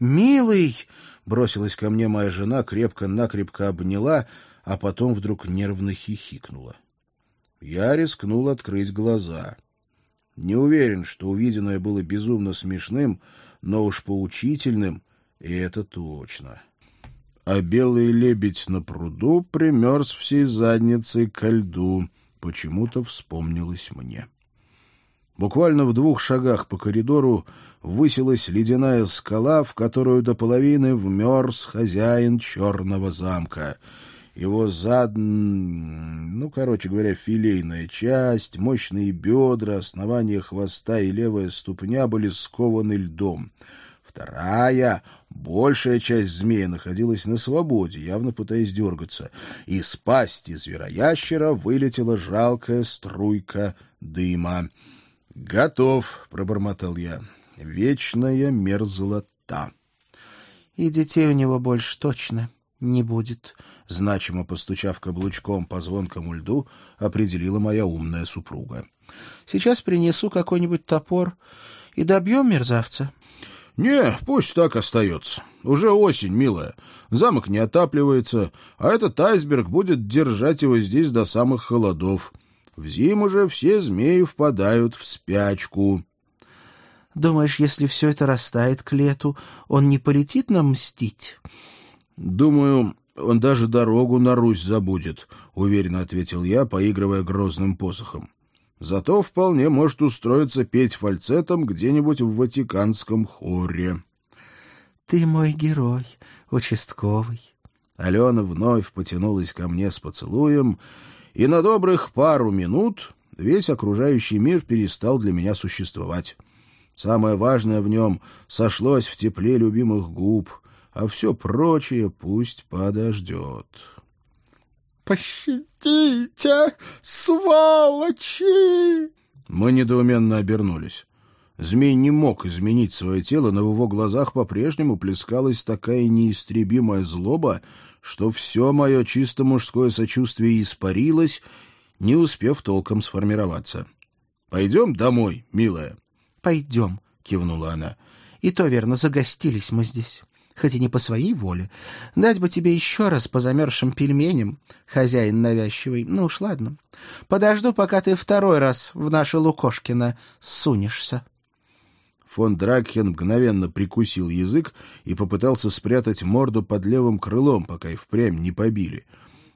«Милый!» — бросилась ко мне моя жена, крепко-накрепко обняла, а потом вдруг нервно хихикнула. Я рискнул открыть глаза. Не уверен, что увиденное было безумно смешным, но уж поучительным, и это точно. А белый лебедь на пруду примерз всей задницей ко льду. Почему-то вспомнилось мне. Буквально в двух шагах по коридору высилась ледяная скала, в которую до половины вмерз хозяин черного замка. Его зад... ну, короче говоря, филейная часть, мощные бедра, основание хвоста и левая ступня были скованы льдом. Вторая, большая часть змея находилась на свободе, явно пытаясь дергаться. Из пасти звероящера вылетела жалкая струйка дыма. «Готов», — пробормотал я. «Вечная мерзлота». «И детей у него больше точно не будет», — значимо постучав каблучком по звонкому льду, определила моя умная супруга. «Сейчас принесу какой-нибудь топор и добьем мерзавца». «Не, пусть так остается. Уже осень, милая. Замок не отапливается, а этот айсберг будет держать его здесь до самых холодов. В зиму же все змеи впадают в спячку. — Думаешь, если все это растает к лету, он не полетит нам мстить? — Думаю, он даже дорогу на Русь забудет, — уверенно ответил я, поигрывая грозным посохом. Зато вполне может устроиться петь фальцетом где-нибудь в Ватиканском хоре. — Ты мой герой, участковый. Алена вновь потянулась ко мне с поцелуем, и на добрых пару минут весь окружающий мир перестал для меня существовать. Самое важное в нем сошлось в тепле любимых губ, а все прочее пусть подождет. «Пощадите, сволочи!» Мы недоуменно обернулись. Змей не мог изменить свое тело, но в его глазах по-прежнему плескалась такая неистребимая злоба, что все мое чисто мужское сочувствие испарилось, не успев толком сформироваться. — Пойдем домой, милая. — Пойдем, — кивнула она. — И то верно, загостились мы здесь. Хоть и не по своей воле. Дать бы тебе еще раз по замерзшим пельменям, хозяин навязчивый. Ну уж ладно. Подожду, пока ты второй раз в наше Лукошкино сунешься. Фон Дракхен мгновенно прикусил язык и попытался спрятать морду под левым крылом, пока и впрямь не побили.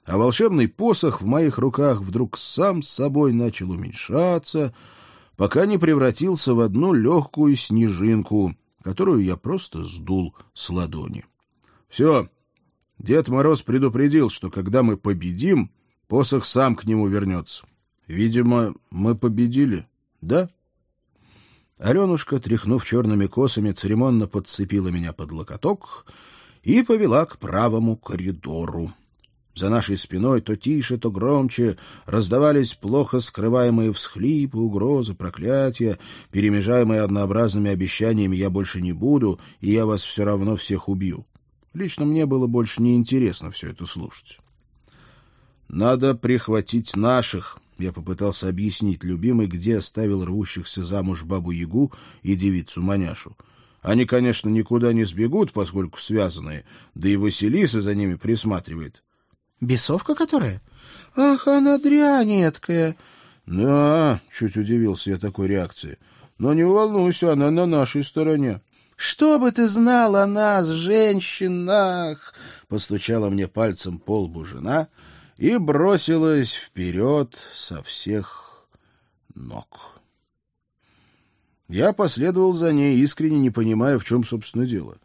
А волшебный посох в моих руках вдруг сам с собой начал уменьшаться, пока не превратился в одну легкую снежинку, которую я просто сдул с ладони. Все. Дед Мороз предупредил, что когда мы победим, посох сам к нему вернется. Видимо, мы победили, да? — Аленушка, тряхнув черными косами, церемонно подцепила меня под локоток и повела к правому коридору. За нашей спиной то тише, то громче раздавались плохо скрываемые всхлипы, угрозы, проклятия, перемежаемые однообразными обещаниями «я больше не буду, и я вас все равно всех убью». Лично мне было больше неинтересно все это слушать. «Надо прихватить наших», я попытался объяснить любимой, где оставил рвущихся замуж бабу-ягу и девицу-маняшу. Они, конечно, никуда не сбегут, поскольку связанные, да и Василиса за ними присматривает. — Бесовка которая? — Ах, она дрянеткая. — Да, — чуть удивился я такой реакции. — Но не волнуйся, она на нашей стороне. — Что бы ты знал о нас, женщинах? — постучала мне пальцем по лбу жена — и бросилась вперед со всех ног. Я последовал за ней, искренне не понимая, в чем, собственно, дело.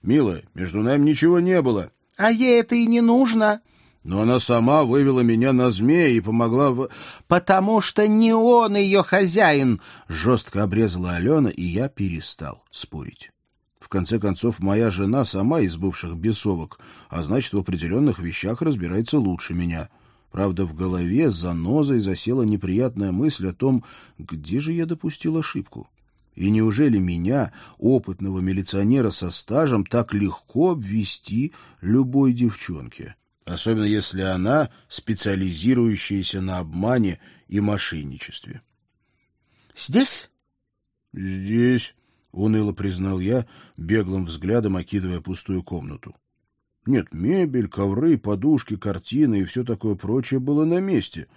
«Милая, между нами ничего не было». «А ей это и не нужно». Но она сама вывела меня на змея и помогла в... «Потому что не он ее хозяин!» — жестко обрезала Алена, и я перестал спорить. В конце концов, моя жена сама из бывших бесовок, а значит, в определенных вещах разбирается лучше меня. Правда, в голове с занозой засела неприятная мысль о том, где же я допустил ошибку. И неужели меня, опытного милиционера со стажем, так легко обвести любой девчонке? Особенно если она специализирующаяся на обмане и мошенничестве. «Здесь?» «Здесь», — уныло признал я, беглым взглядом окидывая пустую комнату. Нет, мебель, ковры, подушки, картины и все такое прочее было на месте.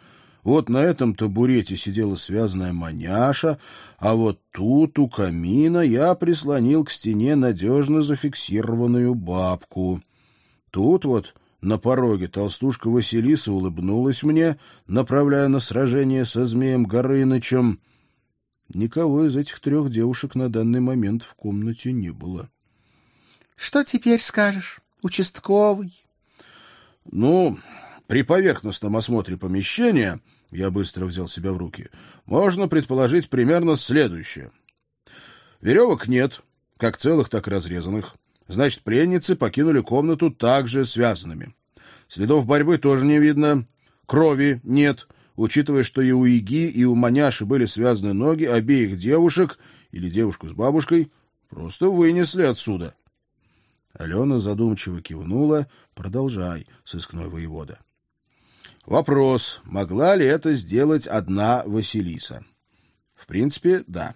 Вот на этом табурете сидела связанная маняша, а вот тут, у камина, я прислонил к стене надежно зафиксированную бабку. Тут вот на пороге толстушка Василиса улыбнулась мне, направляя на сражение со змеем Горынычем. Никого из этих трех девушек на данный момент в комнате не было. — Что теперь скажешь? участковый. Ну, при поверхностном осмотре помещения, я быстро взял себя в руки, можно предположить примерно следующее. Веревок нет, как целых, так и разрезанных. Значит, пленницы покинули комнату также связанными. Следов борьбы тоже не видно. Крови нет, учитывая, что и у Иги, и у Маняши были связаны ноги обеих девушек, или девушку с бабушкой, просто вынесли отсюда. Алена задумчиво кивнула. «Продолжай, сыскной воевода». Вопрос, могла ли это сделать одна Василиса? В принципе, да.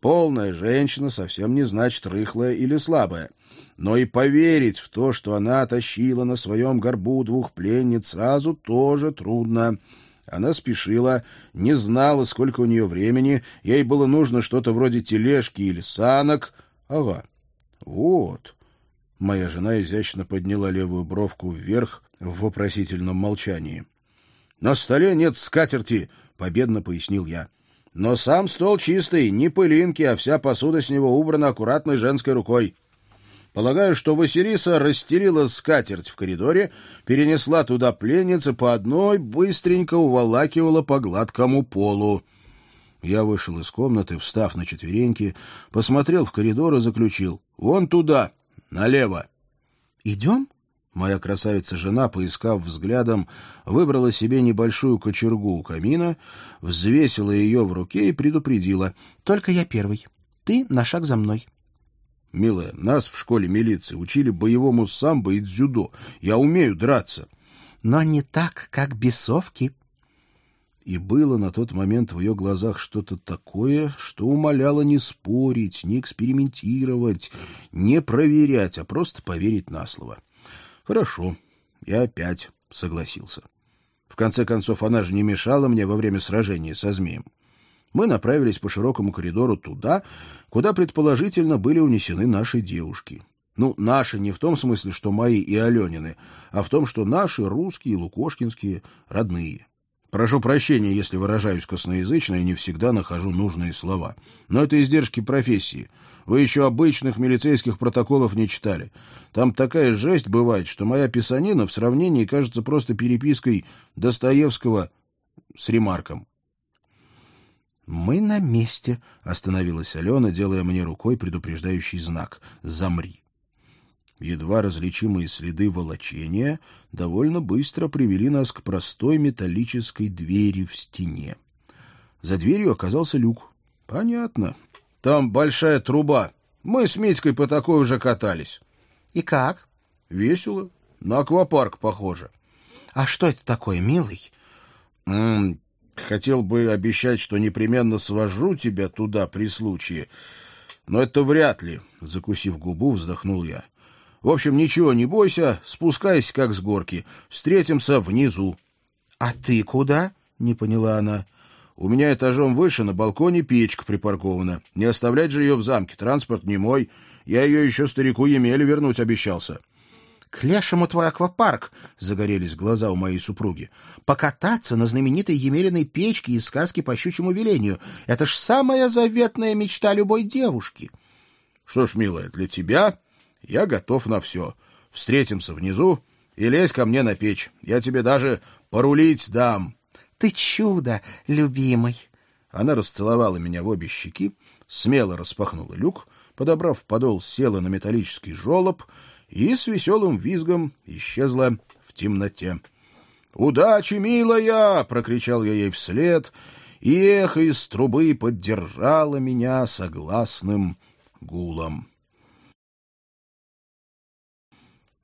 Полная женщина совсем не значит рыхлая или слабая. Но и поверить в то, что она тащила на своем горбу двух пленниц, сразу тоже трудно. Она спешила, не знала, сколько у нее времени, ей было нужно что-то вроде тележки или санок. Ага, вот. Моя жена изящно подняла левую бровку вверх в вопросительном молчании. «На столе нет скатерти», — победно пояснил я. «Но сам стол чистый, не пылинки, а вся посуда с него убрана аккуратной женской рукой. Полагаю, что Василиса растерила скатерть в коридоре, перенесла туда пленницы по одной, быстренько уволакивала по гладкому полу». Я вышел из комнаты, встав на четвереньки, посмотрел в коридор и заключил. «Вон туда!» Налево. Идем? Моя красавица-жена, поискав взглядом, выбрала себе небольшую кочергу у камина, взвесила ее в руке и предупредила. «Только я первый. Ты на шаг за мной». «Милая, нас в школе милиции учили боевому самбо и дзюдо. Я умею драться». «Но не так, как бесовки», и было на тот момент в ее глазах что-то такое, что умоляло не спорить, не экспериментировать, не проверять, а просто поверить на слово. Хорошо, я опять согласился. В конце концов, она же не мешала мне во время сражения со змеем. Мы направились по широкому коридору туда, куда, предположительно, были унесены наши девушки. Ну, наши не в том смысле, что мои и Аленины, а в том, что наши, русские, лукошкинские, родные. Прошу прощения, если выражаюсь косноязычно и не всегда нахожу нужные слова. Но это издержки профессии. Вы еще обычных милицейских протоколов не читали. Там такая жесть бывает, что моя писанина в сравнении кажется просто перепиской Достоевского с ремарком. «Мы на месте», — остановилась Алена, делая мне рукой предупреждающий знак «Замри» едва различимые следы волочения довольно быстро привели нас к простой металлической двери в стене. За дверью оказался люк. Понятно. Там большая труба. Мы с Митькой по такой уже катались. И как? Весело. На аквапарк похоже. А что это такое, милый? М -м, хотел бы обещать, что непременно свожу тебя туда при случае. Но это вряд ли, закусив губу, вздохнул я. В общем, ничего не бойся, спускайся как с горки. Встретимся внизу. — А ты куда? — не поняла она. — У меня этажом выше на балконе печка припаркована. Не оставлять же ее в замке, транспорт не мой. Я ее еще старику Емеле вернуть обещался. — К лешему твой аквапарк! — загорелись глаза у моей супруги. — Покататься на знаменитой Емелиной печке из сказки по щучьему велению. Это ж самая заветная мечта любой девушки. — Что ж, милая, для тебя я готов на все. Встретимся внизу и лезь ко мне на печь. Я тебе даже порулить дам. — Ты чудо, любимый! Она расцеловала меня в обе щеки, смело распахнула люк, подобрав подол, села на металлический жолоб и с веселым визгом исчезла в темноте. «Удачи, милая!» — прокричал я ей вслед, и эхо из трубы поддержало меня согласным гулом.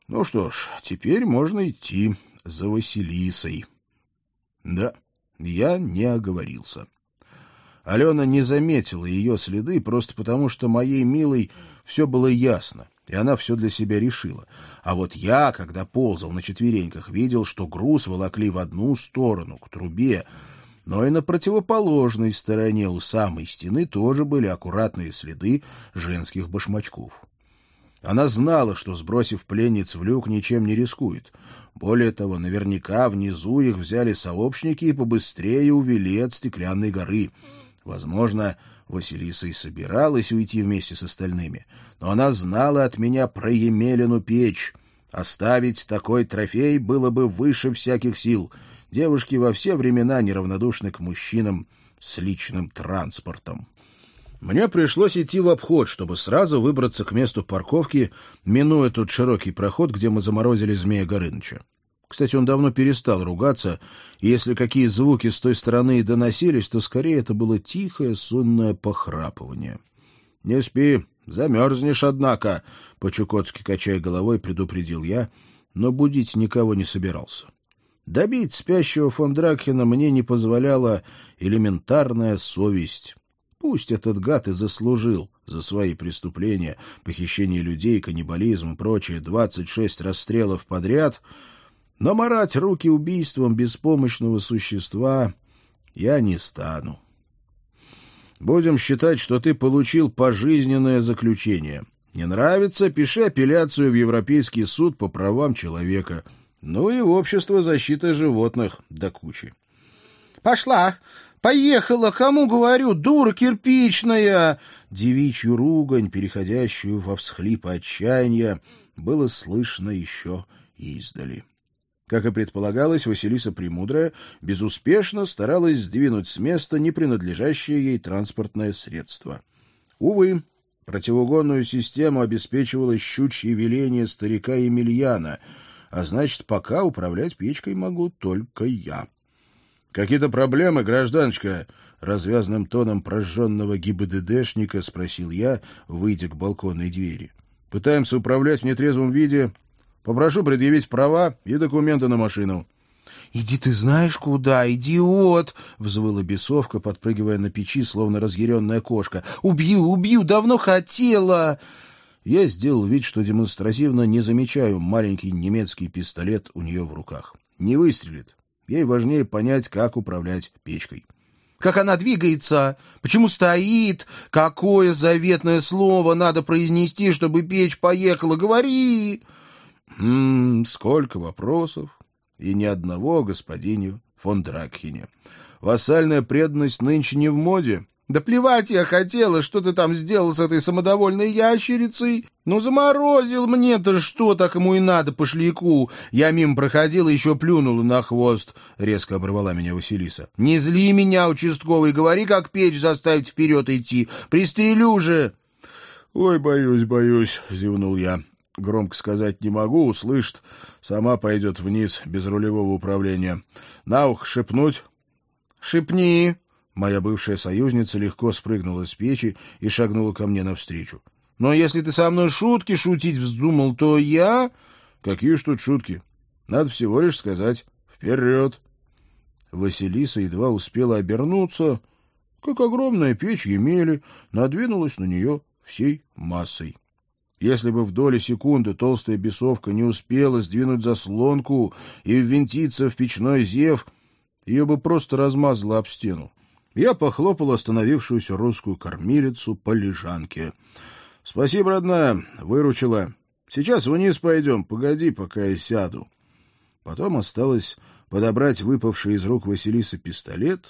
Ну что ж, теперь можно идти за Василисой. Да, я не оговорился. Алена не заметила ее следы просто потому, что моей милой все было ясно, и она все для себя решила. А вот я, когда ползал на четвереньках, видел, что груз волокли в одну сторону, к трубе, но и на противоположной стороне у самой стены тоже были аккуратные следы женских башмачков. Она знала, что, сбросив пленниц в люк, ничем не рискует. Более того, наверняка внизу их взяли сообщники и побыстрее увели от стеклянной горы. Возможно, Василиса и собиралась уйти вместе с остальными, но она знала от меня про Емелину печь. Оставить такой трофей было бы выше всяких сил — Девушки во все времена неравнодушны к мужчинам с личным транспортом. Мне пришлось идти в обход, чтобы сразу выбраться к месту парковки, минуя тот широкий проход, где мы заморозили Змея Горыныча. Кстати, он давно перестал ругаться, и если какие звуки с той стороны и доносились, то скорее это было тихое, сонное похрапывание. — Не спи, замерзнешь, однако, — по-чукотски качая головой, предупредил я, но будить никого не собирался. Добить спящего фон Дракхена мне не позволяла элементарная совесть. Пусть этот гад и заслужил за свои преступления, похищение людей, каннибализм и прочее, 26 расстрелов подряд, но марать руки убийством беспомощного существа я не стану. Будем считать, что ты получил пожизненное заключение. Не нравится — пиши апелляцию в Европейский суд по правам человека — ну и в общество защиты животных до кучи. «Пошла! Поехала! Кому говорю? Дура кирпичная!» Девичью ругань, переходящую во всхлип отчаяния, было слышно еще издали. Как и предполагалось, Василиса Премудрая безуспешно старалась сдвинуть с места не принадлежащее ей транспортное средство. Увы, противоугонную систему обеспечивало щучье веление старика Емельяна — а значит, пока управлять печкой могу только я. — Какие-то проблемы, гражданочка? — развязным тоном прожженного ГИБДДшника спросил я, выйдя к балконной двери. — Пытаемся управлять в нетрезвом виде. Попрошу предъявить права и документы на машину. — Иди ты знаешь куда, идиот! — взвыла бесовка, подпрыгивая на печи, словно разъяренная кошка. — Убью, убью, давно хотела! Я сделал вид, что демонстративно не замечаю маленький немецкий пистолет у нее в руках. Не выстрелит. Ей важнее понять, как управлять печкой. Как она двигается? Почему стоит? Какое заветное слово надо произнести, чтобы печь поехала? Говори! Ммм, сколько вопросов. И ни одного господиню фон Дракхене. Вассальная преданность нынче не в моде. Да плевать я хотела, что ты там сделал с этой самодовольной ящерицей. Ну, заморозил мне-то что, так ему и надо, пошляку. Я мимо проходила, еще плюнула на хвост. Резко оборвала меня Василиса. Не зли меня, участковый, говори, как печь заставить вперед идти. Пристрелю же. Ой, боюсь, боюсь, зевнул я. Громко сказать не могу, услышит. Сама пойдет вниз, без рулевого управления. На ухо шепнуть? Шепни. Моя бывшая союзница легко спрыгнула с печи и шагнула ко мне навстречу. «Но если ты со мной шутки шутить вздумал, то я...» «Какие ж тут шутки? Надо всего лишь сказать «вперед». Василиса едва успела обернуться, как огромная печь Емели надвинулась на нее всей массой. Если бы в доли секунды толстая бесовка не успела сдвинуть заслонку и ввинтиться в печной зев, ее бы просто размазало об стену. Я похлопал остановившуюся русскую кормилицу по лежанке. — Спасибо, родная, выручила. Сейчас вниз пойдем, погоди, пока я сяду. Потом осталось подобрать выпавший из рук Василисы пистолет,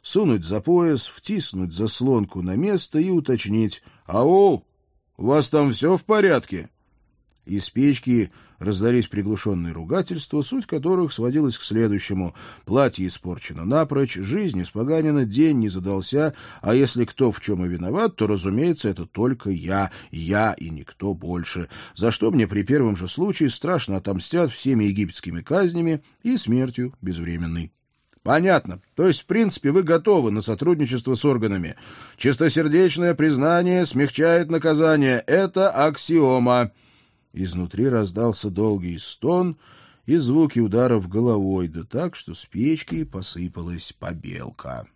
сунуть за пояс, втиснуть заслонку на место и уточнить. «Ау, у вас там все в порядке?» Из печки раздались приглушенные ругательства, суть которых сводилась к следующему. Платье испорчено напрочь, жизнь испоганена, день не задался, а если кто в чем и виноват, то, разумеется, это только я, я и никто больше, за что мне при первом же случае страшно отомстят всеми египетскими казнями и смертью безвременной. Понятно. То есть, в принципе, вы готовы на сотрудничество с органами. Чистосердечное признание смягчает наказание. Это аксиома. Изнутри раздался долгий стон и звуки ударов головой, да так, что с печки посыпалась побелка.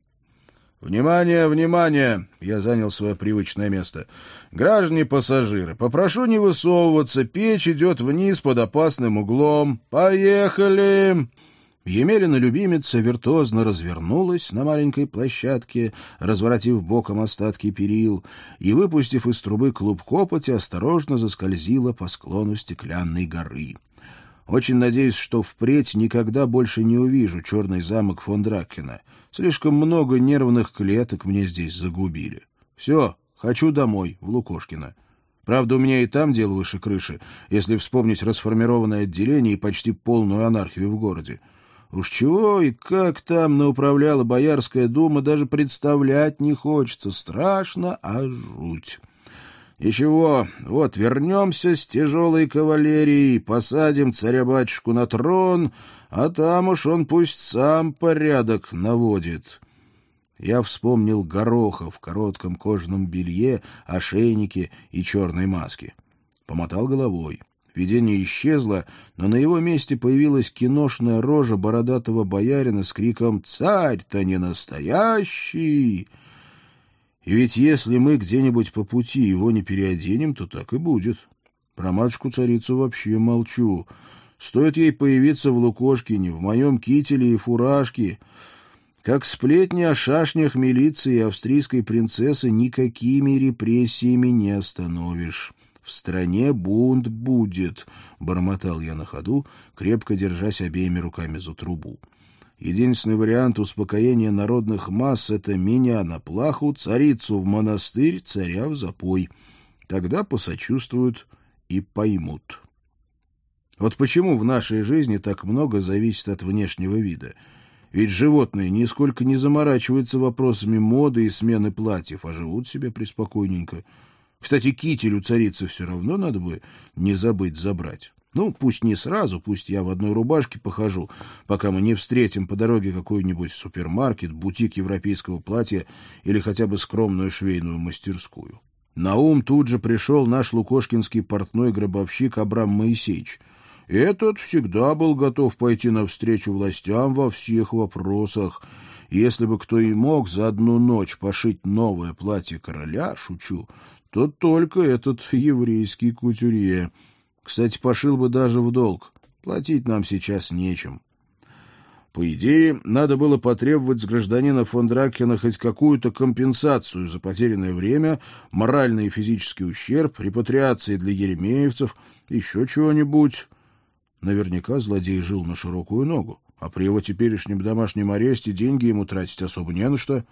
«Внимание, внимание!» — я занял свое привычное место. «Граждане пассажиры, попрошу не высовываться, печь идет вниз под опасным углом. Поехали!» Емелина любимица виртуозно развернулась на маленькой площадке, разворотив боком остатки перил, и, выпустив из трубы клуб копоти, осторожно заскользила по склону стеклянной горы. Очень надеюсь, что впредь никогда больше не увижу черный замок фон Дракена — Слишком много нервных клеток мне здесь загубили. Все, хочу домой, в Лукошкино. Правда, у меня и там дело выше крыши, если вспомнить расформированное отделение и почти полную анархию в городе. Уж чего и как там науправляла Боярская дума, даже представлять не хочется. Страшно, а жуть. Ничего, вот вернемся с тяжелой кавалерией, посадим царя-батюшку на трон, а там уж он пусть сам порядок наводит. Я вспомнил Гороха в коротком кожаном белье, ошейнике и черной маске. Помотал головой. Видение исчезло, но на его месте появилась киношная рожа бородатого боярина с криком «Царь-то не настоящий!» И ведь если мы где-нибудь по пути его не переоденем, то так и будет. Про матушку-царицу вообще молчу. Стоит ей появиться в Лукошкине, в моем кителе и фуражке. Как сплетни о шашнях милиции и австрийской принцессы никакими репрессиями не остановишь. В стране бунт будет, — бормотал я на ходу, крепко держась обеими руками за трубу. Единственный вариант успокоения народных масс — это меня на плаху, царицу в монастырь, царя в запой. Тогда посочувствуют и поймут. Вот почему в нашей жизни так много зависит от внешнего вида. Ведь животные нисколько не заморачиваются вопросами моды и смены платьев, а живут себе преспокойненько. Кстати, китель у царицы все равно надо бы не забыть забрать. Ну, пусть не сразу, пусть я в одной рубашке похожу, пока мы не встретим по дороге какой-нибудь супермаркет, бутик европейского платья или хотя бы скромную швейную мастерскую. На ум тут же пришел наш лукошкинский портной-гробовщик Абрам Моисеевич. Этот всегда был готов пойти навстречу властям во всех вопросах. Если бы кто и мог за одну ночь пошить новое платье короля, шучу, то только этот еврейский кутюрье — кстати, пошил бы даже в долг. Платить нам сейчас нечем. По идее, надо было потребовать с гражданина фон Дракена хоть какую-то компенсацию за потерянное время, моральный и физический ущерб, репатриации для еремеевцев, еще чего-нибудь. Наверняка злодей жил на широкую ногу, а при его теперешнем домашнем аресте деньги ему тратить особо не на что.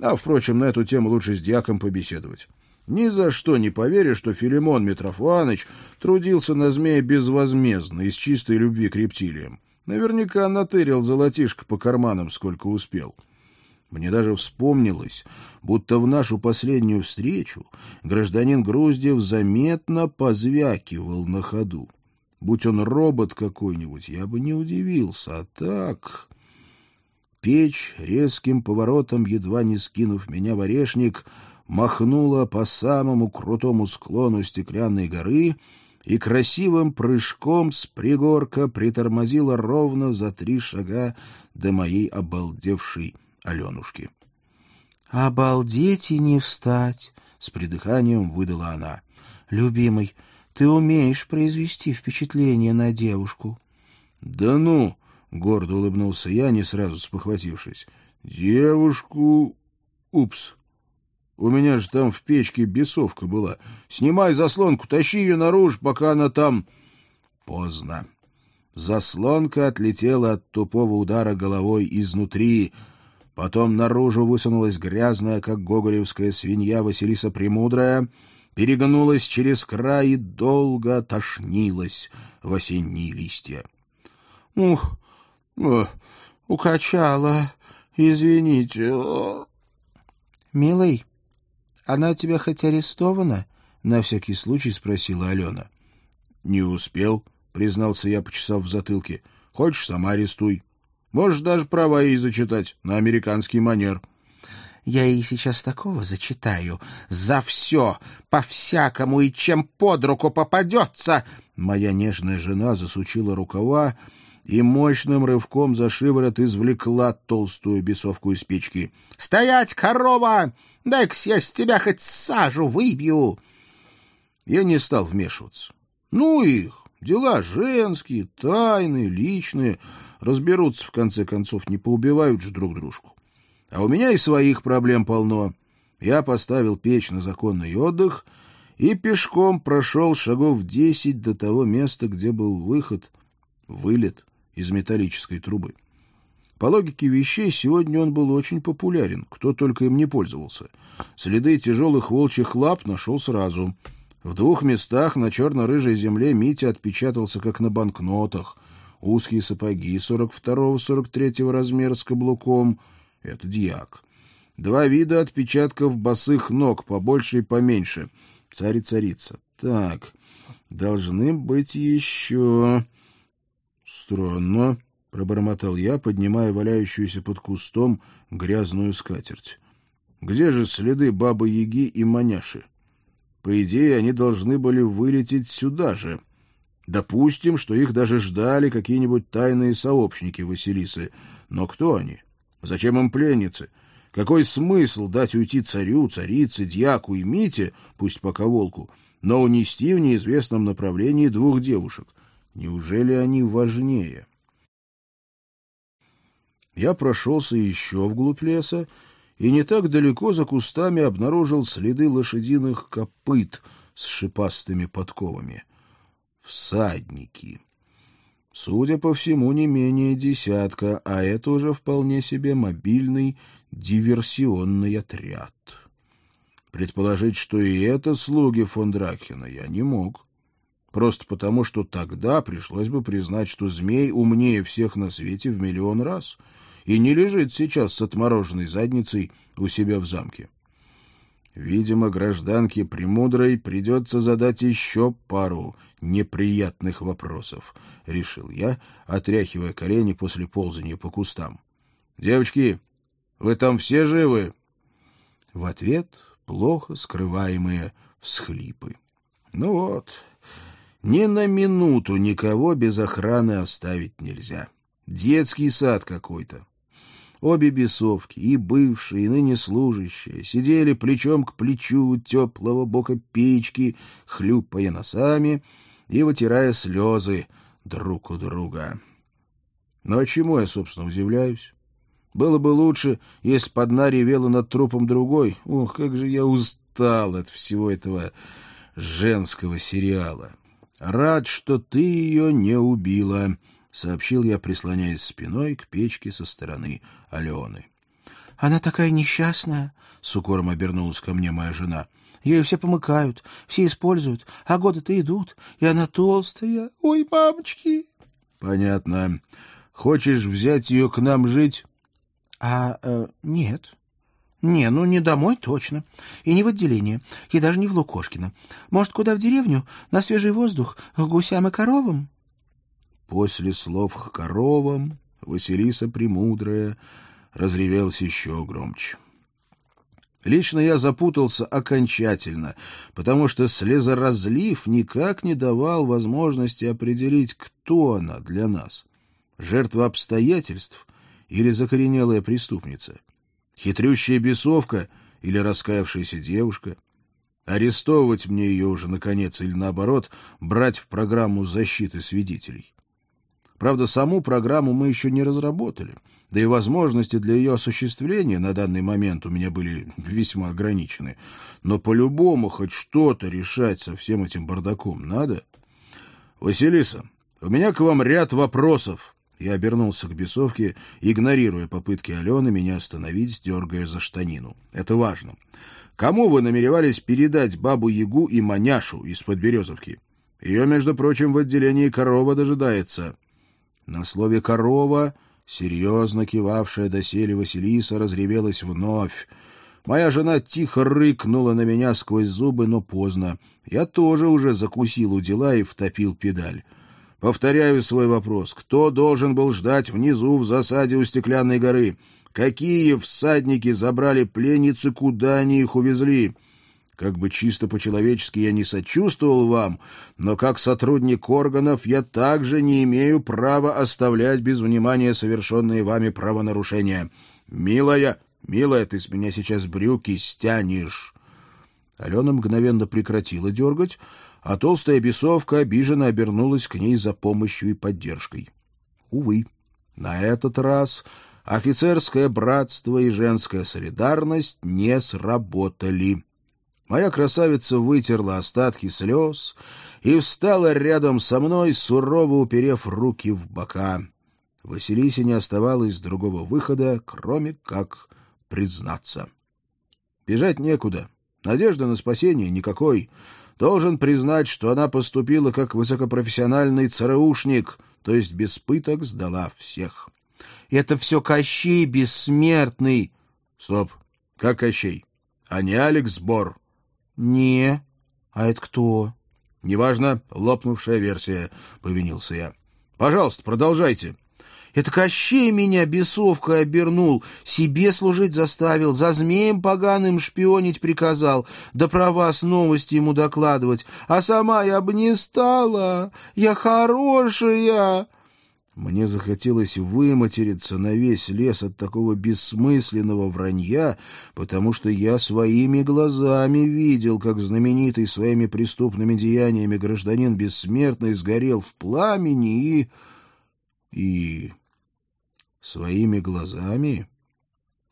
А, впрочем, на эту тему лучше с дьяком побеседовать. Ни за что не поверю, что Филимон Митрофанович трудился на змее безвозмездно, из чистой любви к рептилиям. Наверняка натырил золотишко по карманам, сколько успел. Мне даже вспомнилось, будто в нашу последнюю встречу гражданин Груздев заметно позвякивал на ходу. Будь он робот какой-нибудь, я бы не удивился, а так... Печь, резким поворотом, едва не скинув меня в орешник, махнула по самому крутому склону стеклянной горы и красивым прыжком с пригорка притормозила ровно за три шага до моей обалдевшей Аленушки. — Обалдеть и не встать! — с придыханием выдала она. — Любимый, ты умеешь произвести впечатление на девушку. — Да ну! — гордо улыбнулся я, не сразу спохватившись. — Девушку... Упс! У меня же там в печке бесовка была. Снимай заслонку, тащи ее наружу, пока она там... Поздно. Заслонка отлетела от тупого удара головой изнутри. Потом наружу высунулась грязная, как гоголевская свинья Василиса Премудрая, перегнулась через край и долго тошнилась в осенние листья. — Ух, укачала, извините. — Милый, она у тебя хоть арестована? — на всякий случай спросила Алена. — Не успел, — признался я, почесав в затылке. — Хочешь, сама арестуй. Можешь даже права ей зачитать на американский манер. — Я ей сейчас такого зачитаю. За все, по-всякому и чем под руку попадется. Моя нежная жена засучила рукава, и мощным рывком за шиворот извлекла толстую бесовку из печки. «Стоять, корова! Дай-ка я с тебя хоть сажу выбью!» Я не стал вмешиваться. Ну их, дела женские, тайные, личные, разберутся в конце концов, не поубивают же друг дружку. А у меня и своих проблем полно. Я поставил печь на законный отдых и пешком прошел шагов десять до того места, где был выход, вылет из металлической трубы. По логике вещей, сегодня он был очень популярен, кто только им не пользовался. Следы тяжелых волчьих лап нашел сразу. В двух местах на черно-рыжей земле Митя отпечатался, как на банкнотах. Узкие сапоги 42-43 размера с каблуком — это дьяк. Два вида отпечатков босых ног, побольше и поменьше. Царь и царица. Так, должны быть еще... Странно, — пробормотал я, поднимая валяющуюся под кустом грязную скатерть. Где же следы бабы-яги и маняши? По идее, они должны были вылететь сюда же. Допустим, что их даже ждали какие-нибудь тайные сообщники Василисы. Но кто они? Зачем им пленницы? Какой смысл дать уйти царю, царице, дьяку и Мите, пусть пока волку, но унести в неизвестном направлении двух девушек? Неужели они важнее? Я прошелся еще вглубь леса и не так далеко за кустами обнаружил следы лошадиных копыт с шипастыми подковами. Всадники. Судя по всему, не менее десятка, а это уже вполне себе мобильный диверсионный отряд. Предположить, что и это слуги фон Дракхена, я не мог. Просто потому, что тогда пришлось бы признать, что змей умнее всех на свете в миллион раз и не лежит сейчас с отмороженной задницей у себя в замке. Видимо, гражданке Премудрой придется задать еще пару неприятных вопросов, — решил я, отряхивая колени после ползания по кустам. — Девочки, вы там все живы? В ответ плохо скрываемые всхлипы. Ну вот, ни на минуту никого без охраны оставить нельзя. Детский сад какой-то. Обе бесовки, и бывшие, и ныне служащие, сидели плечом к плечу у теплого бока печки, хлюпая носами и вытирая слезы друг у друга. Но чему я, собственно, удивляюсь? Было бы лучше, если бы одна ревела над трупом другой. Ох, как же я устал от всего этого женского сериала. Рад, что ты ее не убила, — сообщил я, прислоняясь спиной к печке со стороны Алены. — Она такая несчастная, — с укором обернулась ко мне моя жена. — Ее все помыкают, все используют, а годы-то идут, и она толстая. Ой, мамочки! — Понятно. Хочешь взять ее к нам жить? — А э, нет, «Не, ну не домой точно. И не в отделение. И даже не в Лукошкино. Может, куда в деревню? На свежий воздух? К гусям и коровам?» После слов «к коровам» Василиса Премудрая разревелась еще громче. Лично я запутался окончательно, потому что слезоразлив никак не давал возможности определить, кто она для нас. Жертва обстоятельств или закоренелая преступница — Хитрющая бесовка или раскаявшаяся девушка? Арестовывать мне ее уже, наконец, или наоборот, брать в программу защиты свидетелей? Правда, саму программу мы еще не разработали, да и возможности для ее осуществления на данный момент у меня были весьма ограничены. Но по-любому хоть что-то решать со всем этим бардаком надо. Василиса, у меня к вам ряд вопросов, я обернулся к бесовке, игнорируя попытки Алены меня остановить, дергая за штанину. Это важно. Кому вы намеревались передать бабу-ягу и маняшу из-под Березовки? Ее, между прочим, в отделении корова дожидается. На слове «корова» серьезно кивавшая доселе Василиса разревелась вновь. Моя жена тихо рыкнула на меня сквозь зубы, но поздно. Я тоже уже закусил у дела и втопил педаль. Повторяю свой вопрос. Кто должен был ждать внизу в засаде у Стеклянной горы? Какие всадники забрали пленницы, куда они их увезли? Как бы чисто по-человечески я не сочувствовал вам, но как сотрудник органов я также не имею права оставлять без внимания совершенные вами правонарушения. Милая, милая, ты с меня сейчас брюки стянешь. Алена мгновенно прекратила дергать, а толстая бесовка обиженно обернулась к ней за помощью и поддержкой. Увы, на этот раз офицерское братство и женская солидарность не сработали. Моя красавица вытерла остатки слез и встала рядом со мной, сурово уперев руки в бока. Василисе не оставалось другого выхода, кроме как признаться. Бежать некуда, надежды на спасение никакой. Должен признать, что она поступила как высокопрофессиональный ЦРУшник, то есть без пыток сдала всех. «Это все Кощей бессмертный!» «Стоп! Как Кощей? А не Алекс Бор?» «Не. А это кто?» «Неважно, лопнувшая версия», — повинился я. «Пожалуйста, продолжайте». «Это Кощей меня бесовкой обернул, себе служить заставил, за змеем поганым шпионить приказал, да про вас новости ему докладывать. А сама я бы не стала, я хорошая!» Мне захотелось выматериться на весь лес от такого бессмысленного вранья, потому что я своими глазами видел, как знаменитый своими преступными деяниями гражданин бессмертный сгорел в пламени и... и... своими глазами?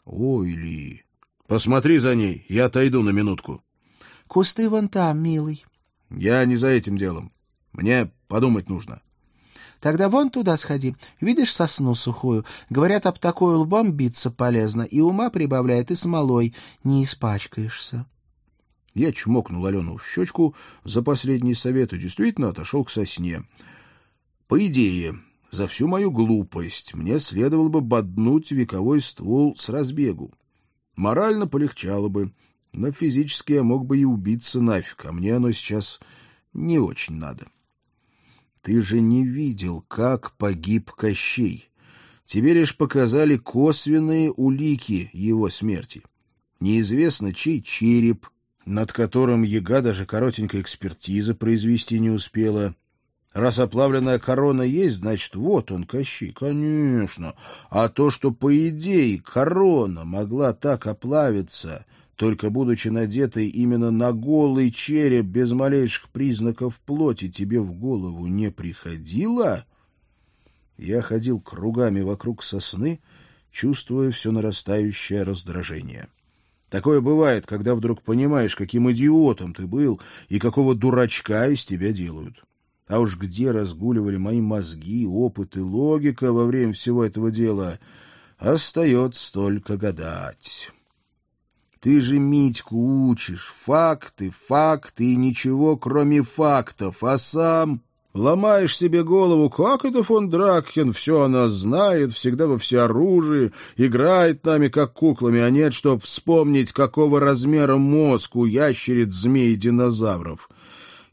Ой, Ли... Посмотри за ней, я отойду на минутку. Кусты вон там, милый. Я не за этим делом. Мне подумать нужно. Тогда вон туда сходи. Видишь сосну сухую? Говорят, об такой лбом биться полезно, и ума прибавляет, и смолой. Не испачкаешься. Я чмокнул Алену в щечку за последний совет и действительно отошел к сосне. По идее, за всю мою глупость мне следовало бы боднуть вековой ствол с разбегу. Морально полегчало бы, но физически я мог бы и убиться нафиг, а мне оно сейчас не очень надо. Ты же не видел, как погиб Кощей. Тебе лишь показали косвенные улики его смерти. Неизвестно, чей череп, над которым яга даже коротенькой экспертизы произвести не успела. Раз оплавленная корона есть, значит, вот он, Кощей, конечно. А то, что, по идее, корона могла так оплавиться, только будучи надетой именно на голый череп без малейших признаков плоти, тебе в голову не приходило? Я ходил кругами вокруг сосны, чувствуя все нарастающее раздражение. Такое бывает, когда вдруг понимаешь, каким идиотом ты был и какого дурачка из тебя делают. А уж где разгуливали мои мозги, опыт и логика во время всего этого дела, остается только гадать». Ты же Митьку учишь. Факты, факты и ничего, кроме фактов. А сам ломаешь себе голову, как это фон Дракхен все о нас знает, всегда во всеоружии, играет нами как куклами, а нет, чтоб вспомнить, какого размера мозг у ящериц, змей и динозавров.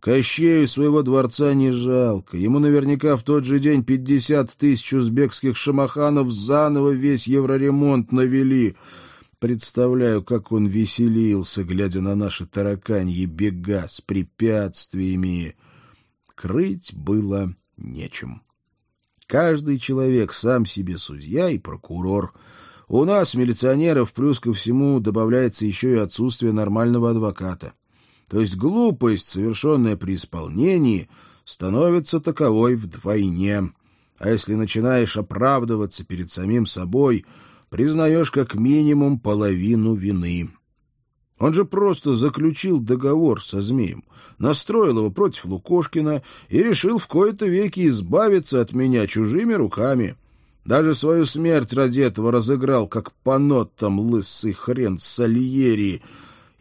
Кощею своего дворца не жалко. Ему наверняка в тот же день пятьдесят тысяч узбекских шамаханов заново весь евроремонт навели — Представляю, как он веселился, глядя на наши тараканьи бега с препятствиями. Крыть было нечем. Каждый человек сам себе судья и прокурор. У нас, милиционеров, плюс ко всему добавляется еще и отсутствие нормального адвоката. То есть глупость, совершенная при исполнении, становится таковой вдвойне. А если начинаешь оправдываться перед самим собой — признаешь как минимум половину вины. Он же просто заключил договор со змеем, настроил его против Лукошкина и решил в кои-то веки избавиться от меня чужими руками. Даже свою смерть ради этого разыграл, как по нотам лысый хрен Сальери.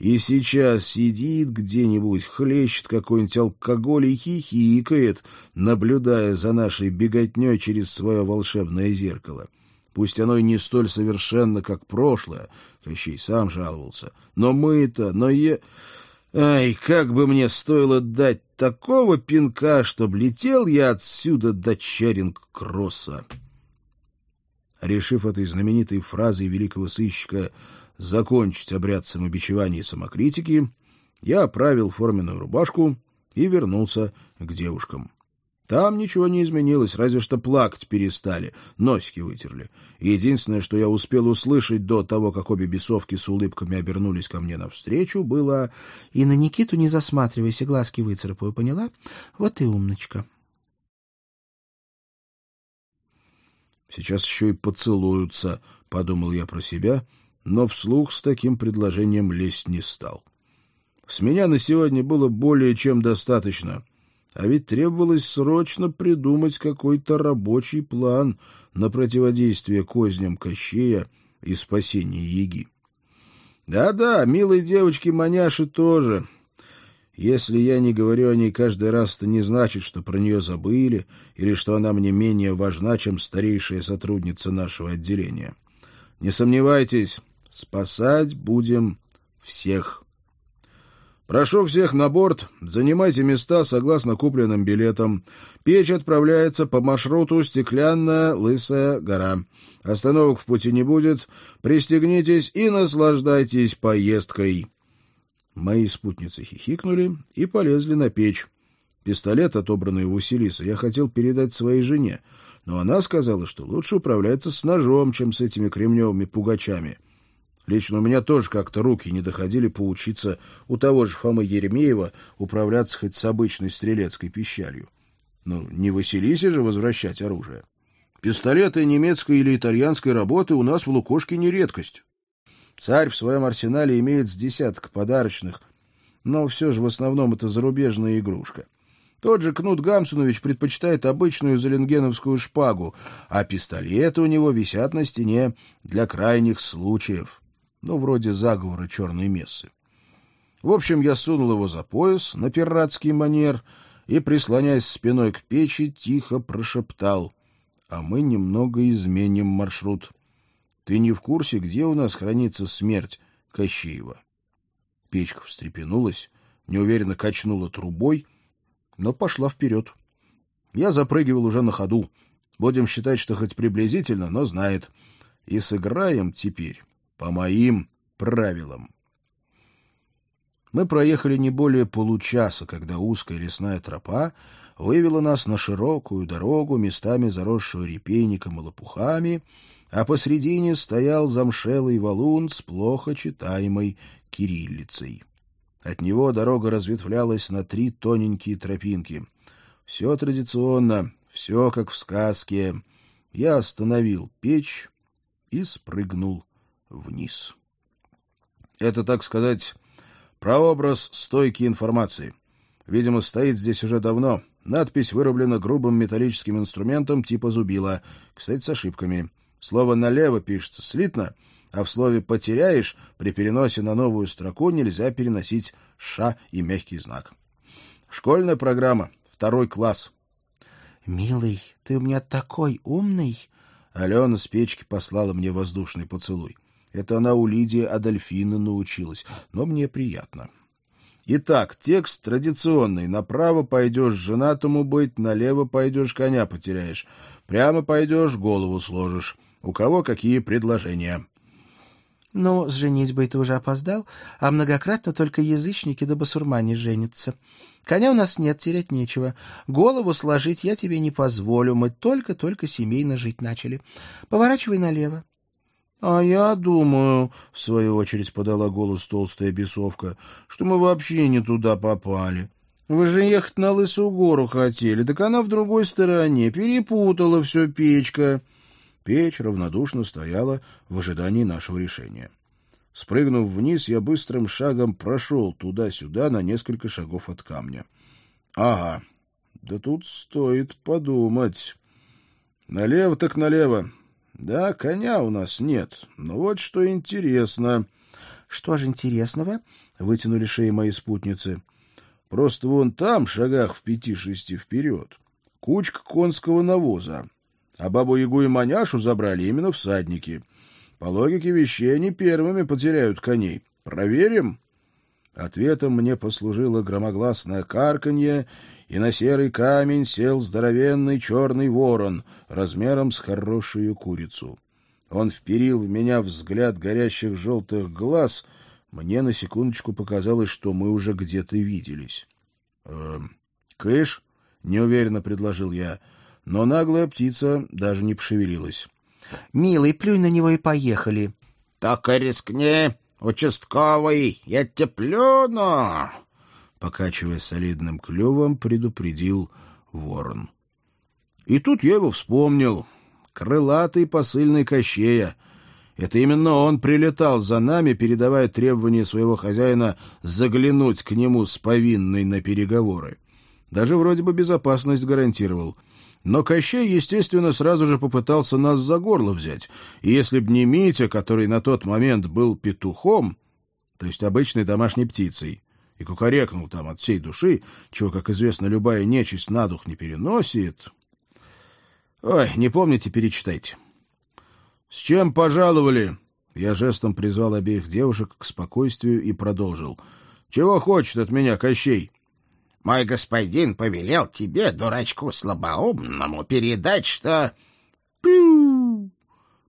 И сейчас сидит где-нибудь, хлещет какой-нибудь алкоголь и хихикает, наблюдая за нашей беготней через свое волшебное зеркало. Пусть оно и не столь совершенно, как прошлое, Кощей сам жаловался, но мы-то, но я... Ай, как бы мне стоило дать такого пинка, чтоб летел я отсюда до Черинг-Кросса. Решив этой знаменитой фразой великого сыщика закончить обряд самобичевания и самокритики, Я оправил форменную рубашку и вернулся к девушкам. Там ничего не изменилось, разве что плакать перестали, носики вытерли. единственное, что я успел услышать до того, как обе бесовки с улыбками обернулись ко мне навстречу, было «И на Никиту не засматривайся, глазки выцарапаю, поняла? Вот и умночка». «Сейчас еще и поцелуются», — подумал я про себя, но вслух с таким предложением лезть не стал. С меня на сегодня было более чем достаточно. А ведь требовалось срочно придумать какой-то рабочий план на противодействие козням Кощея и спасение Еги. Да-да, милой девочке-маняше тоже. Если я не говорю о ней каждый раз, это не значит, что про нее забыли или что она мне менее важна, чем старейшая сотрудница нашего отделения. Не сомневайтесь, спасать будем всех. Прошу всех на борт, занимайте места согласно купленным билетам. Печь отправляется по маршруту Стеклянная Лысая гора. Остановок в пути не будет. Пристегнитесь и наслаждайтесь поездкой. Мои спутницы хихикнули и полезли на печь. Пистолет, отобранный у Василисы, я хотел передать своей жене, но она сказала, что лучше управляться с ножом, чем с этими кремневыми пугачами — Лично у меня тоже как-то руки не доходили поучиться у того же Фомы Еремеева управляться хоть с обычной стрелецкой пищалью. Ну, не Василисе же возвращать оружие. Пистолеты немецкой или итальянской работы у нас в Лукошке не редкость. Царь в своем арсенале имеет с десяток подарочных, но все же в основном это зарубежная игрушка. Тот же Кнут Гамсунович предпочитает обычную заленгеновскую шпагу, а пистолеты у него висят на стене для крайних случаев ну, вроде заговора черной мессы. В общем, я сунул его за пояс на пиратский манер и, прислоняясь спиной к печи, тихо прошептал. А мы немного изменим маршрут. Ты не в курсе, где у нас хранится смерть Кощеева? Печка встрепенулась, неуверенно качнула трубой, но пошла вперед. Я запрыгивал уже на ходу. Будем считать, что хоть приблизительно, но знает. И сыграем теперь по моим правилам. Мы проехали не более получаса, когда узкая лесная тропа вывела нас на широкую дорогу, местами заросшую репейником и лопухами, а посредине стоял замшелый валун с плохо читаемой кириллицей. От него дорога разветвлялась на три тоненькие тропинки. Все традиционно, все как в сказке. Я остановил печь и спрыгнул вниз. Это, так сказать, прообраз стойкой информации. Видимо, стоит здесь уже давно. Надпись вырублена грубым металлическим инструментом типа зубила, кстати, с ошибками. Слово «налево» пишется слитно, а в слове «потеряешь» при переносе на новую строку нельзя переносить «ша» и мягкий знак. Школьная программа, второй класс. «Милый, ты у меня такой умный!» Алена с печки послала мне воздушный поцелуй. Это она у Лидии Адольфины научилась, но мне приятно. Итак, текст традиционный. Направо пойдешь женатому быть, налево пойдешь коня потеряешь. Прямо пойдешь, голову сложишь. У кого какие предложения? Ну, с женитьбой ты уже опоздал, а многократно только язычники да басурмане женятся. Коня у нас нет, терять нечего. Голову сложить я тебе не позволю, мы только-только семейно жить начали. Поворачивай налево. «А я думаю», — в свою очередь подала голос толстая бесовка, «что мы вообще не туда попали. Вы же ехать на Лысую гору хотели, так она в другой стороне, перепутала все печка». Печь равнодушно стояла в ожидании нашего решения. Спрыгнув вниз, я быстрым шагом прошел туда-сюда на несколько шагов от камня. «Ага, да тут стоит подумать. Налево так налево. Да, коня у нас нет. Но вот что интересно. Что же интересного? Вытянули шеи мои спутницы. Просто вон там, шагах в пяти-шести вперед, кучка конского навоза. А бабу-ягу и маняшу забрали именно всадники. По логике вещей они первыми потеряют коней. Проверим? Ответом мне послужило громогласное карканье и на серый камень сел здоровенный черный ворон размером с хорошую курицу. Он вперил в меня взгляд горящих желтых глаз, Мне на секундочку показалось, что мы уже где-то виделись. «Э, «Кыш?» — неуверенно предложил я, но наглая птица даже не пошевелилась. «Милый, плюнь на него и поехали». «Так и рискни, участковый, я тебе плюну!» Покачивая солидным клювом, предупредил ворон. И тут я его вспомнил. Крылатый посыльный Кощея. Это именно он прилетал за нами, передавая требования своего хозяина заглянуть к нему с повинной на переговоры. Даже вроде бы безопасность гарантировал. Но Кощей, естественно, сразу же попытался нас за горло взять. И если б не Митя, который на тот момент был петухом, то есть обычной домашней птицей, и кукарекнул там от всей души, чего, как известно, любая нечисть на дух не переносит... Ой, не помните, перечитайте. «С чем пожаловали?» Я жестом призвал обеих девушек к спокойствию и продолжил. «Чего хочет от меня Кощей?» «Мой господин повелел тебе, дурачку слабоумному, передать, что...» «Пиу!»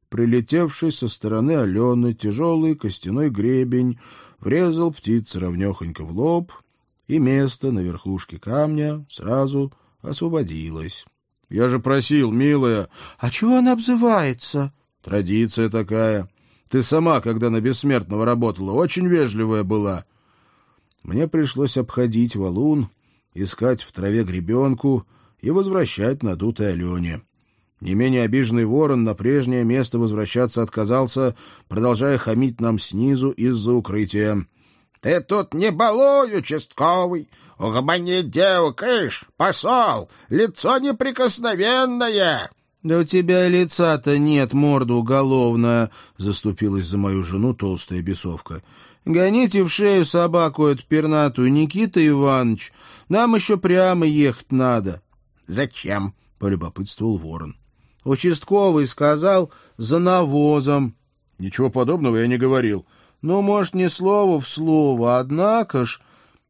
Прилетевший со стороны Алены тяжелый костяной гребень врезал птице ровнехонько в лоб, и место на верхушке камня сразу освободилось. «Я же просил, милая...» «А чего она обзывается?» Традиция такая. Ты сама, когда на бессмертного работала, очень вежливая была. Мне пришлось обходить валун, искать в траве гребенку и возвращать надутой Алене. Не менее обиженный ворон на прежнее место возвращаться отказался, продолжая хамить нам снизу из-за укрытия. — Ты тут не балуй, участковый! Угомони девок, ишь, посол! Лицо неприкосновенное! «Да у тебя лица-то нет, морда уголовная», — заступилась за мою жену толстая бесовка. «Гоните в шею собаку эту пернатую, Никита Иванович. Нам еще прямо ехать надо». «Зачем?» — полюбопытствовал ворон. «Участковый сказал, за навозом». «Ничего подобного я не говорил». «Ну, может, не слово в слово, однако ж...»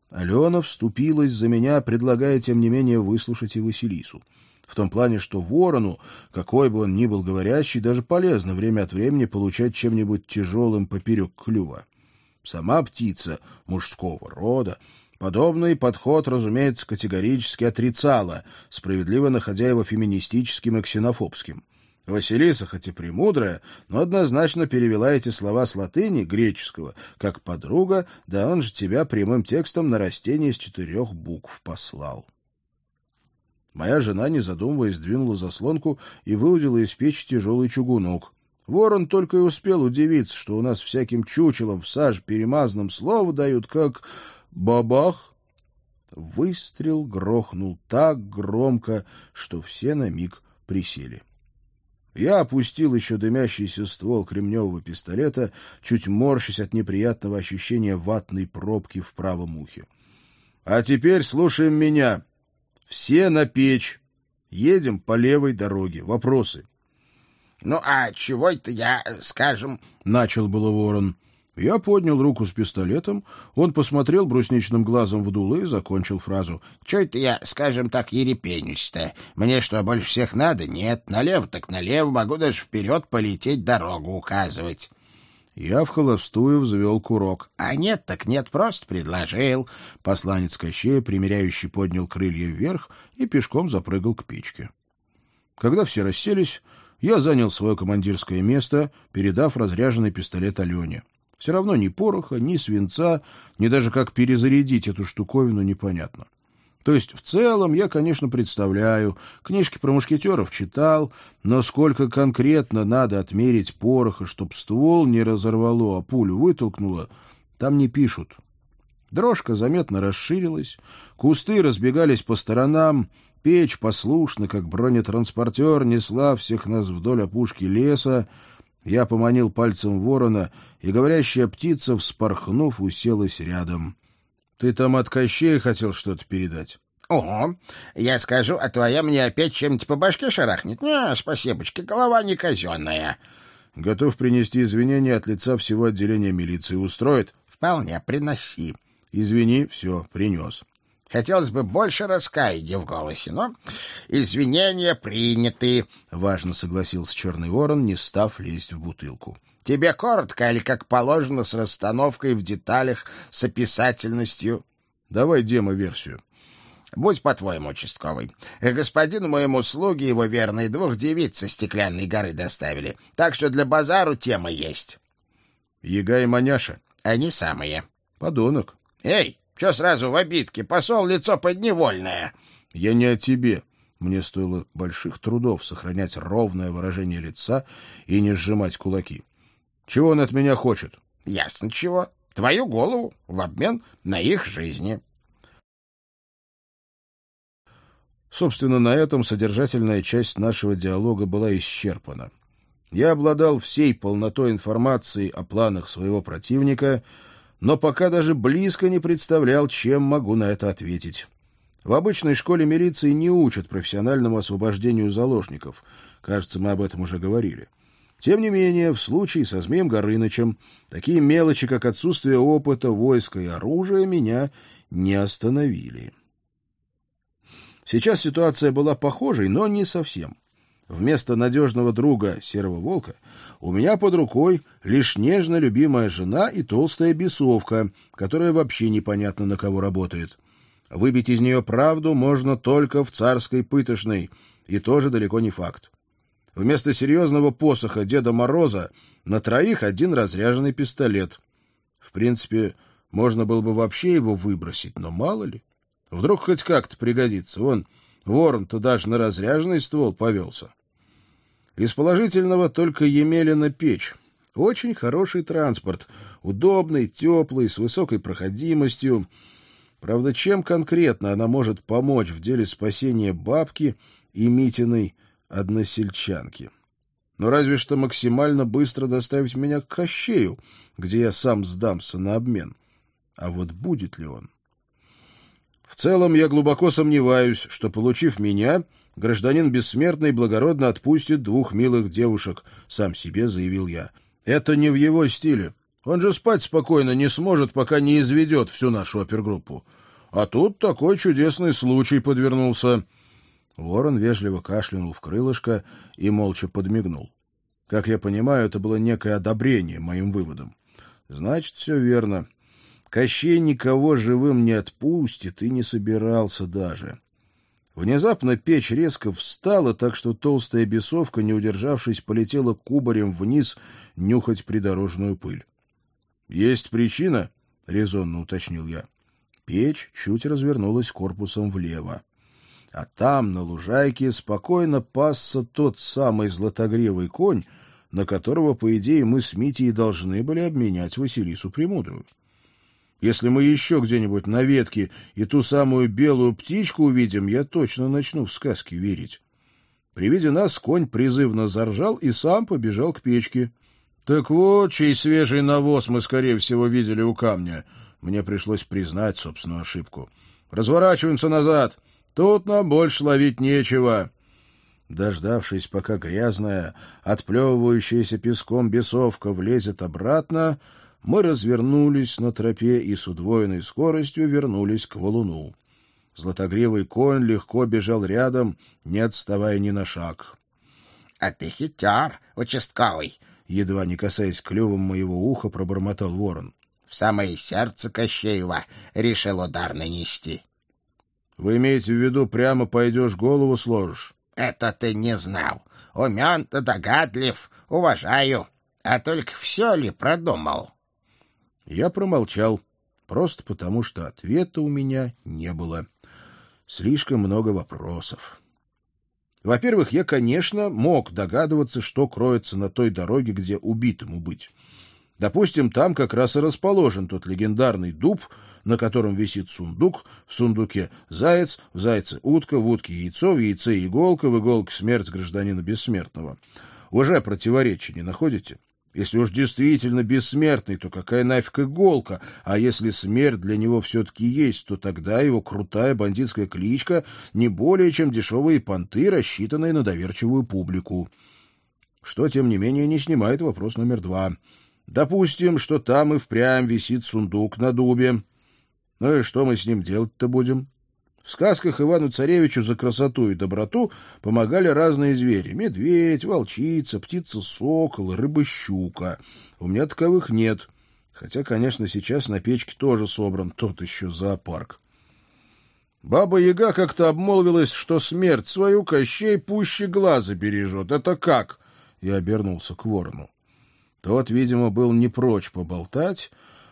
Алена вступилась за меня, предлагая, тем не менее, выслушать и Василису. В том плане, что ворону, какой бы он ни был говорящий, даже полезно время от времени получать чем-нибудь тяжелым поперек клюва. Сама птица мужского рода подобный подход, разумеется, категорически отрицала, справедливо находя его феминистическим и ксенофобским. Василиса, хоть и премудрая, но однозначно перевела эти слова с латыни, греческого, как подруга, да он же тебя прямым текстом на растение из четырех букв послал. Моя жена, не задумываясь, двинула заслонку и выудила из печи тяжелый чугунок. Ворон только и успел удивиться, что у нас всяким чучелом в саж перемазанном слово дают, как «бабах». Выстрел грохнул так громко, что все на миг присели. Я опустил еще дымящийся ствол кремневого пистолета, чуть морщась от неприятного ощущения ватной пробки в правом ухе. — А теперь слушаем меня. Все на печь. Едем по левой дороге. Вопросы? — Ну, а чего это я, скажем... — начал было ворон. Я поднял руку с пистолетом, он посмотрел брусничным глазом в дуло и закончил фразу. — Чего это я, скажем так, ерепенюсь-то? Мне что, больше всех надо? Нет, налево так налево, могу даже вперед полететь, дорогу указывать. Я в холостую взвел курок. — А нет, так нет, просто предложил. Посланец Кощея, примеряющий, поднял крылья вверх и пешком запрыгал к печке. Когда все расселись, я занял свое командирское место, передав разряженный пистолет Алене. Все равно ни пороха, ни свинца, ни даже как перезарядить эту штуковину непонятно. То есть в целом я, конечно, представляю, книжки про мушкетеров читал, но сколько конкретно надо отмерить пороха, чтоб ствол не разорвало, а пулю вытолкнуло, там не пишут. Дрожка заметно расширилась, кусты разбегались по сторонам, печь послушно, как бронетранспортер, несла всех нас вдоль опушки леса, я поманил пальцем ворона, и говорящая птица, вспорхнув, уселась рядом. Ты там от Кощея хотел что-то передать? — О, я скажу, а твоя мне опять чем-то по башке шарахнет. Не, спасибочки, голова не казенная. — Готов принести извинения от лица всего отделения милиции. Устроит? — Вполне, приноси. — Извини, все, принес. Хотелось бы больше раскаяния в голосе, но извинения приняты. Важно согласился Черный Ворон, не став лезть в бутылку. Тебе коротко или как положено с расстановкой в деталях, с описательностью? Давай демо-версию. Будь по-твоему, участковый. Господину моему слуге его верные двух девиц со стеклянной горы доставили. Так что для базару тема есть. Яга и маняша. Они самые. Подонок. Эй, что сразу в обидке? Посол лицо подневольное. Я не о тебе. Мне стоило больших трудов сохранять ровное выражение лица и не сжимать кулаки. Чего он от меня хочет? Ясно чего. Твою голову в обмен на их жизни. Собственно, на этом содержательная часть нашего диалога была исчерпана. Я обладал всей полнотой информации о планах своего противника, но пока даже близко не представлял, чем могу на это ответить. В обычной школе милиции не учат профессиональному освобождению заложников. Кажется, мы об этом уже говорили. Тем не менее, в случае со Змеем Горынычем такие мелочи, как отсутствие опыта, войска и оружия, меня не остановили. Сейчас ситуация была похожей, но не совсем. Вместо надежного друга Серого Волка у меня под рукой лишь нежно любимая жена и толстая бесовка, которая вообще непонятно на кого работает. Выбить из нее правду можно только в царской пытошной, и тоже далеко не факт. Вместо серьезного посоха Деда Мороза на троих один разряженный пистолет. В принципе, можно было бы вообще его выбросить, но мало ли. Вдруг хоть как-то пригодится. Вон, ворон-то даже на разряженный ствол повелся. Из положительного только Емелина печь. Очень хороший транспорт, удобный, теплый, с высокой проходимостью. Правда, чем конкретно она может помочь в деле спасения бабки и Митиной односельчанки. Но разве что максимально быстро доставить меня к Кощею, где я сам сдамся на обмен. А вот будет ли он? В целом, я глубоко сомневаюсь, что, получив меня, гражданин бессмертный благородно отпустит двух милых девушек, сам себе заявил я. Это не в его стиле. Он же спать спокойно не сможет, пока не изведет всю нашу опергруппу. А тут такой чудесный случай подвернулся. Ворон вежливо кашлянул в крылышко и молча подмигнул. Как я понимаю, это было некое одобрение моим выводам. Значит, все верно. Кощей никого живым не отпустит и не собирался даже. Внезапно печь резко встала, так что толстая бесовка, не удержавшись, полетела кубарем вниз нюхать придорожную пыль. — Есть причина? — резонно уточнил я. Печь чуть развернулась корпусом влево а там, на лужайке, спокойно пасся тот самый златогревый конь, на которого, по идее, мы с Митей должны были обменять Василису Премудрую. Если мы еще где-нибудь на ветке и ту самую белую птичку увидим, я точно начну в сказки верить. При виде нас конь призывно заржал и сам побежал к печке. Так вот, чей свежий навоз мы, скорее всего, видели у камня. Мне пришлось признать собственную ошибку. Разворачиваемся назад. Тут нам больше ловить нечего. Дождавшись, пока грязная, отплевывающаяся песком бесовка влезет обратно, мы развернулись на тропе и с удвоенной скоростью вернулись к валуну. Златогривый конь легко бежал рядом, не отставая ни на шаг. — А ты хитер, участковый! — едва не касаясь клювом моего уха, пробормотал ворон. — В самое сердце Кощеева решил удар нанести. Вы имеете в виду, прямо пойдешь, голову сложишь? — Это ты не знал. Умен-то догадлив, уважаю. А только все ли продумал? Я промолчал, просто потому что ответа у меня не было. Слишком много вопросов. Во-первых, я, конечно, мог догадываться, что кроется на той дороге, где убитому быть. Допустим, там как раз и расположен тот легендарный дуб, на котором висит сундук, в сундуке заяц, в зайце утка, в утке яйцо, в яйце иголка, в иголке смерть гражданина бессмертного. Уже противоречие не находите? Если уж действительно бессмертный, то какая нафиг иголка? А если смерть для него все-таки есть, то тогда его крутая бандитская кличка не более чем дешевые понты, рассчитанные на доверчивую публику. Что, тем не менее, не снимает вопрос номер два. Допустим, что там и впрямь висит сундук на дубе. Ну и что мы с ним делать-то будем? В сказках Ивану Царевичу за красоту и доброту помогали разные звери — медведь, волчица, птица-сокол, рыба-щука. У меня таковых нет, хотя, конечно, сейчас на печке тоже собран тот еще зоопарк. Баба-яга как-то обмолвилась, что смерть свою Кощей пуще глаза бережет. Это как? Я обернулся к ворону. Тот, видимо, был не прочь поболтать,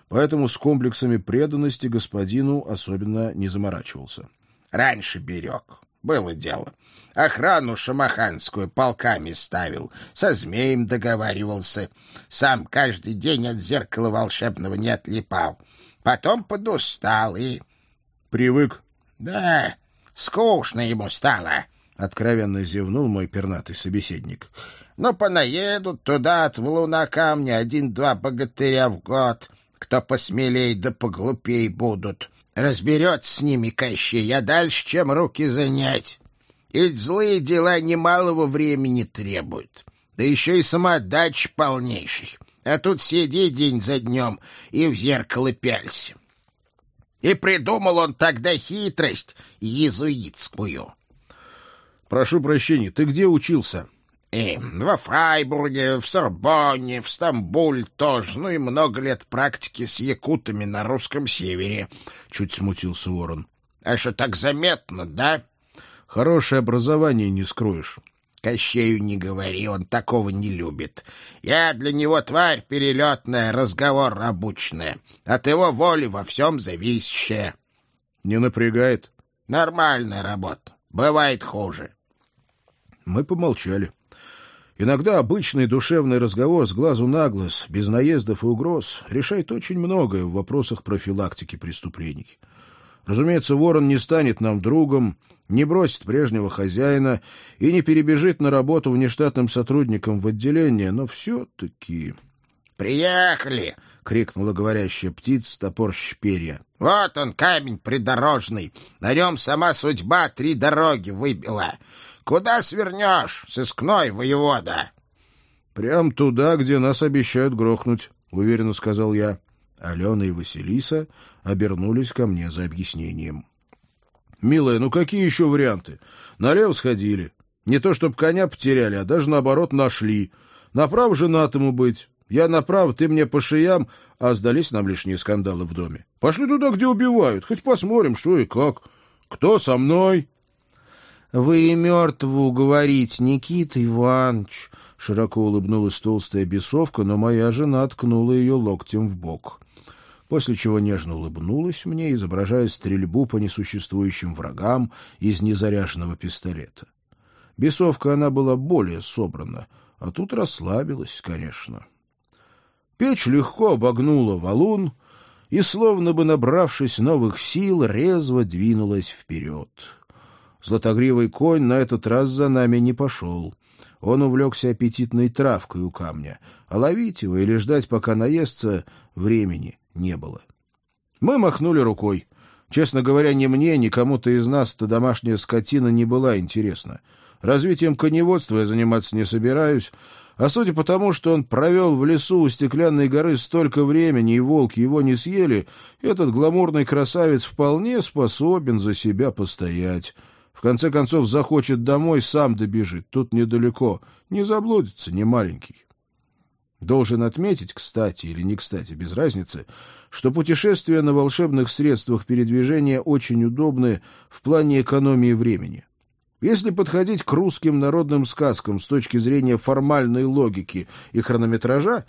поэтому с комплексами преданности господину особенно не заморачивался. — Раньше берег. Было дело. Охрану шамаханскую полками ставил, со змеем договаривался. Сам каждый день от зеркала волшебного не отлипал. Потом подустал и... — Привык? — Да, скучно ему стало, — откровенно зевнул мой пернатый собеседник. Но понаедут туда от валуна камня один-два богатыря в год. Кто посмелей да поглупей будут. Разберется с ними Кощей, а дальше чем руки занять. Ведь злые дела немалого времени требуют. Да еще и самоотдача полнейший. А тут сиди день за днем и в зеркало пялься. И придумал он тогда хитрость езуитскую. — Прошу прощения, ты где учился? И во Фрайбурге, в Сорбонне, в Стамбуле тоже, ну и много лет практики с якутами на русском севере. Чуть смутился Ворон. А что, так заметно, да? Хорошее образование не скроешь. Кощею не говори, он такого не любит. Я для него тварь перелетная, разговор обученная. От его воли во всем зависящая. Не напрягает? Нормальная работа. Бывает хуже. Мы помолчали. Иногда обычный душевный разговор с глазу на глаз, без наездов и угроз, решает очень многое в вопросах профилактики преступлений. Разумеется, ворон не станет нам другом, не бросит прежнего хозяина и не перебежит на работу внештатным сотрудником в отделение, но все-таки... «Приехали!» — крикнула говорящая птица, топорщ перья. «Вот он, камень придорожный. На нем сама судьба три дороги выбила. Куда свернешь, сыскной воевода? — Прям туда, где нас обещают грохнуть, — уверенно сказал я. Алена и Василиса обернулись ко мне за объяснением. — Милая, ну какие еще варианты? Налево сходили. Не то чтобы коня потеряли, а даже наоборот нашли. Направо женатому быть. Я направо, ты мне по шиям, а сдались нам лишние скандалы в доме. Пошли туда, где убивают, хоть посмотрим, что и как. Кто со мной? Вы и мертву говорить, Никита Иванович. Широко улыбнулась толстая бесовка, но моя жена ткнула ее локтем в бок. После чего нежно улыбнулась мне, изображая стрельбу по несуществующим врагам из незаряженного пистолета. Бесовка она была более собрана, а тут расслабилась, конечно. Печь легко обогнула валун и, словно бы набравшись новых сил, резво двинулась вперед. Златогривый конь на этот раз за нами не пошел. Он увлекся аппетитной травкой у камня, а ловить его или ждать, пока наестся, времени не было. Мы махнули рукой. Честно говоря, ни мне, ни кому-то из нас-то домашняя скотина не была интересна. Развитием коневодства я заниматься не собираюсь, а судя по тому, что он провел в лесу у стеклянной горы столько времени, и волки его не съели, этот гламурный красавец вполне способен за себя постоять. В конце концов, захочет домой, сам добежит. Тут недалеко. Не заблудится, не маленький. Должен отметить, кстати или не кстати, без разницы, что путешествия на волшебных средствах передвижения очень удобны в плане экономии времени. Если подходить к русским народным сказкам с точки зрения формальной логики и хронометража,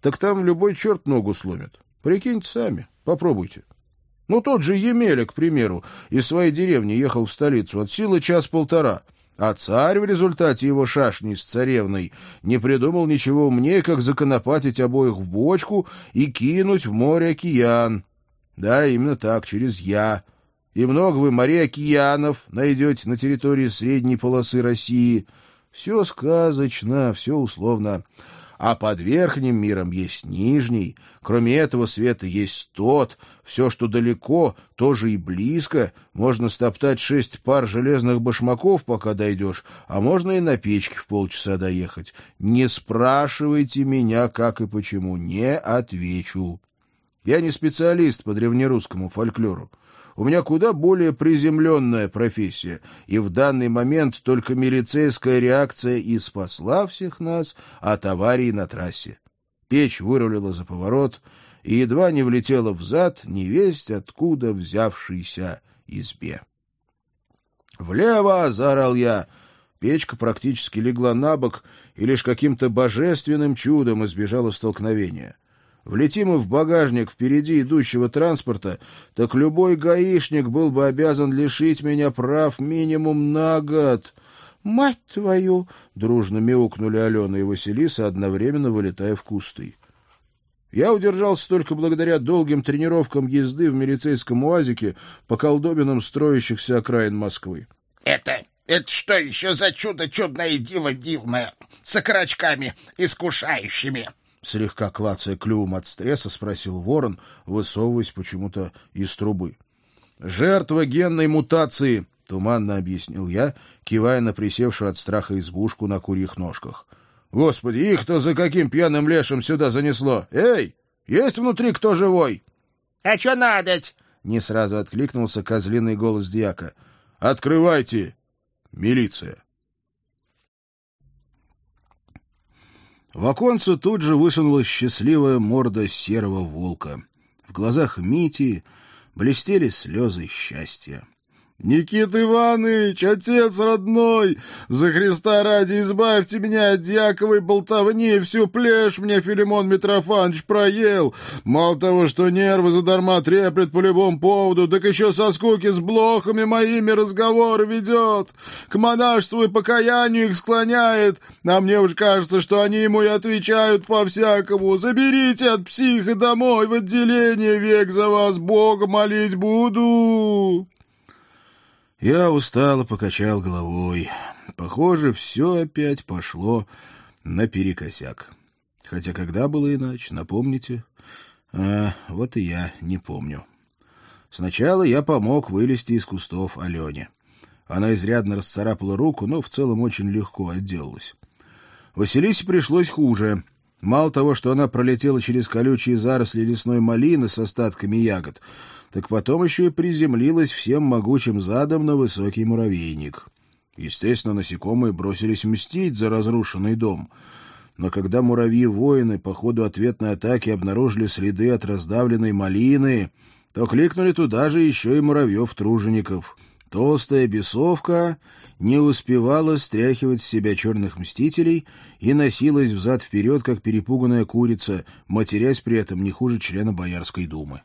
так там любой черт ногу сломит. Прикиньте сами, попробуйте. Ну, тот же Емеля, к примеру, из своей деревни ехал в столицу от силы час-полтора, а царь в результате его шашни с царевной не придумал ничего умнее, как законопатить обоих в бочку и кинуть в море океан. Да, именно так, через «я». И много вы морей океанов найдете на территории средней полосы России. Все сказочно, все условно а под верхним миром есть нижний. Кроме этого света есть тот. Все, что далеко, тоже и близко. Можно стоптать шесть пар железных башмаков, пока дойдешь, а можно и на печке в полчаса доехать. Не спрашивайте меня, как и почему, не отвечу. Я не специалист по древнерусскому фольклору. У меня куда более приземленная профессия, и в данный момент только милицейская реакция и спасла всех нас от аварии на трассе. Печь вырулила за поворот и едва не влетела в зад невесть откуда взявшейся избе. «Влево!» — заорал я. Печка практически легла на бок и лишь каким-то божественным чудом избежала столкновения. Влетим мы в багажник впереди идущего транспорта, так любой гаишник был бы обязан лишить меня прав минимум на год. «Мать твою!» — дружно мяукнули Алена и Василиса, одновременно вылетая в кусты. Я удержался только благодаря долгим тренировкам езды в милицейском уазике по колдобинам строящихся окраин Москвы. — Это... это что еще за чудо чудное диво дивное, с окорочками искушающими? Слегка клацая клювом от стресса, спросил ворон, высовываясь почему-то из трубы. «Жертва генной мутации!» — туманно объяснил я, кивая на присевшую от страха избушку на курьих ножках. Господи, их-то за каким пьяным лешим сюда занесло? Эй, есть внутри кто живой? — А что надоть? — не сразу откликнулся козлиный голос дьяка. — Открывайте, милиция. В оконце тут же высунулась счастливая морда серого волка. В глазах Мити блестели слезы счастья. «Никита Иванович, отец родной, за Христа ради избавьте меня от дьяковой болтовни, всю плешь мне Филимон Митрофанович проел. Мало того, что нервы задарма треплет по любому поводу, так еще со скуки с блохами моими разговоры ведет. К монашеству и покаянию их склоняет, а мне уж кажется, что они ему и отвечают по-всякому. Заберите от психа домой в отделение, век за вас Бога молить буду». Я устало покачал головой. Похоже, все опять пошло наперекосяк. Хотя когда было иначе, напомните? А, вот и я не помню. Сначала я помог вылезти из кустов Алене. Она изрядно расцарапала руку, но в целом очень легко отделалась. Василисе пришлось хуже. Мало того, что она пролетела через колючие заросли лесной малины с остатками ягод, так потом еще и приземлилась всем могучим задом на высокий муравейник. Естественно, насекомые бросились мстить за разрушенный дом. Но когда муравьи-воины по ходу ответной атаки обнаружили следы от раздавленной малины, то кликнули туда же еще и муравьев-тружеников. Толстая бесовка не успевала стряхивать с себя черных мстителей и носилась взад-вперед, как перепуганная курица, матерясь при этом не хуже члена Боярской думы.